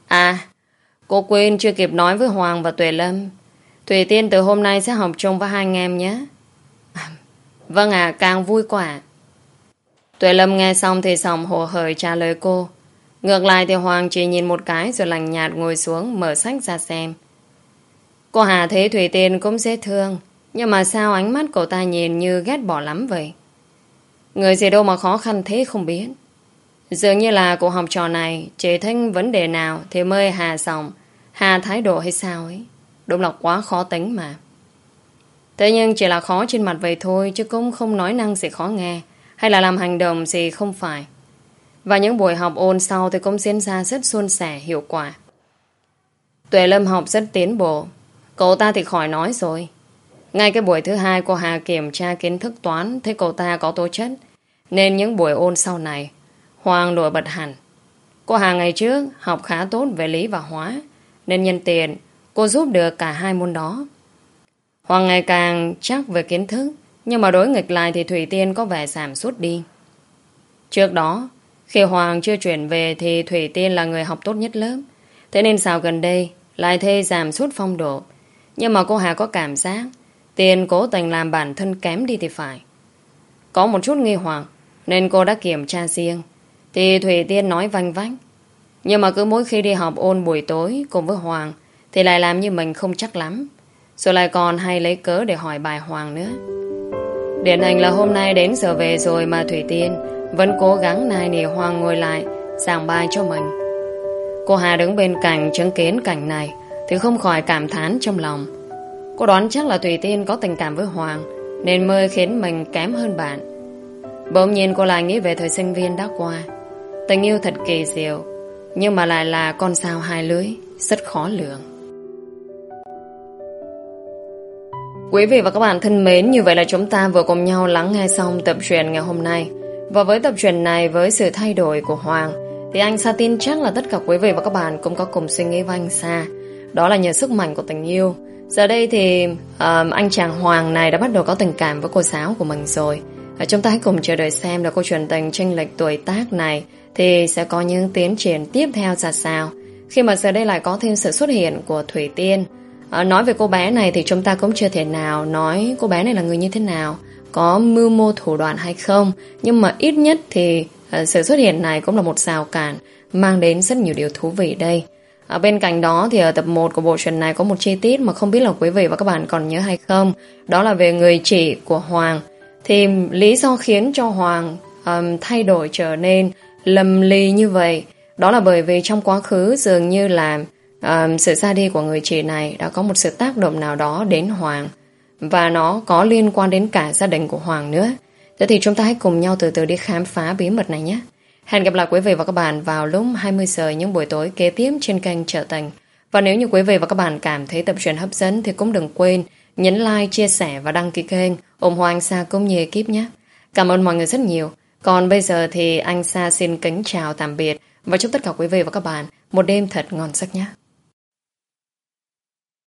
À, cô quên chưa kịp nói với Hoàng và Tuệ Lâm. Thủy Tiên từ hôm nay sẽ học chung với hai anh em nhé. Vâng ạ, càng vui quả. Tuệ Lâm nghe xong thì sòng hồ hởi trả lời cô. Ngược lại thì Hoàng chỉ nhìn một cái rồi lành nhạt ngồi xuống mở sách ra xem. Cô Hà thấy Thủy Tiên cũng dễ thương nhưng mà sao ánh mắt cậu ta nhìn như ghét bỏ lắm vậy? Người gì đâu mà khó khăn thế không biết. Dường như là cô học trò này chỉ thích vấn đề nào thì mơi Hà sòng Hà thái độ hay sao ấy. Đúng là quá khó tính mà. Thế nhưng chỉ là khó trên mặt vậy thôi chứ cũng không nói năng gì khó nghe hay là làm hành động gì không phải. Và những buổi học ôn sau thì cũng diễn ra rất suôn sẻ, hiệu quả. Tuệ Lâm học rất tiến bộ. Cậu ta thì khỏi nói rồi. Ngay cái buổi thứ hai cô Hà kiểm tra kiến thức toán thấy cậu ta có tố chất. Nên những buổi ôn sau này Hoàng nổi bật hẳn. Cô Hà ngày trước học khá tốt về lý và hóa nên nhân tiền cô giúp được cả hai môn đó. Hoàng ngày càng chắc về kiến thức, nhưng mà đối nghịch lại thì Thủy Tiên có vẻ giảm sút đi. Trước đó, khi Hoàng chưa chuyển về thì Thủy Tiên là người học tốt nhất lớp. Thế nên sao gần đây, lại thê giảm sút phong độ. Nhưng mà cô Hà có cảm giác, Tiên cố tình làm bản thân kém đi thì phải. Có một chút nghi hoặc, nên cô đã kiểm tra riêng. Thì Thủy Tiên nói vanh vách. Nhưng mà cứ mỗi khi đi học ôn buổi tối cùng với Hoàng, thì lại làm như mình không chắc lắm. Rồi lại còn hay lấy cớ để hỏi bài Hoàng nữa. Điển hình là hôm nay đến giờ về rồi mà Thủy Tiên vẫn cố gắng nài nỉ Hoàng ngồi lại, giảng bài cho mình. Cô Hà đứng bên cạnh chứng kiến cảnh này thì không khỏi cảm thán trong lòng. Cô đoán chắc là Thủy Tiên có tình cảm với Hoàng, nên mới khiến mình kém hơn bạn. Bỗng nhiên cô lại nghĩ về thời sinh viên đã qua. Tình yêu thật kỳ diệu, nhưng mà lại là con sao hai lưới, rất khó lường. Quý vị và các bạn thân mến, như vậy là chúng ta vừa cùng nhau lắng nghe xong tập truyền ngày hôm nay. Và với tập truyền này, với sự thay đổi của Hoàng, thì anh Sa tin chắc là tất cả quý vị và các bạn cũng có cùng suy nghĩ với anh Sa. Đó là nhờ sức mạnh của tình yêu. Giờ đây thì um, anh chàng Hoàng này đã bắt đầu có tình cảm với cô giáo của mình rồi. Và chúng ta hãy cùng chờ đợi xem là câu chuyện tình tranh lệch tuổi tác này thì sẽ có những tiến triển tiếp theo ra sao. Khi mà giờ đây lại có thêm sự xuất hiện của Thủy Tiên. À, nói về cô bé này thì chúng ta cũng chưa thể nào nói cô bé này là người như thế nào có mưu mô thủ đoạn hay không. Nhưng mà ít nhất thì à, sự xuất hiện này cũng là một rào cản mang đến rất nhiều điều thú vị đây. Ở bên cạnh đó thì ở tập 1 của bộ truyện này có một chi tiết mà không biết là quý vị và các bạn còn nhớ hay không đó là về người chị của Hoàng. Thì lý do khiến cho Hoàng um, thay đổi trở nên lầm ly như vậy đó là bởi vì trong quá khứ dường như là um, sự ra đi của người chị này đã có một sự tác động nào đó đến Hoàng và nó có liên quan đến cả gia đình của Hoàng nữa. Thế thì chúng ta hãy cùng nhau từ từ đi khám phá bí mật này nhé. Hẹn gặp lại quý vị và các bạn vào lúc 20 giờ những buổi tối kế tiếp trên kênh Trở Tình. Và nếu như quý vị và các bạn cảm thấy tập truyện hấp dẫn thì cũng đừng quên nhấn like, chia sẻ và đăng ký kênh ủng hộ anh Sa cũng như ekip nhé. Cảm ơn mọi người rất nhiều. Còn bây giờ thì anh Sa xin kính chào tạm biệt và chúc tất cả quý vị và các bạn một đêm thật ngon giấc nhé.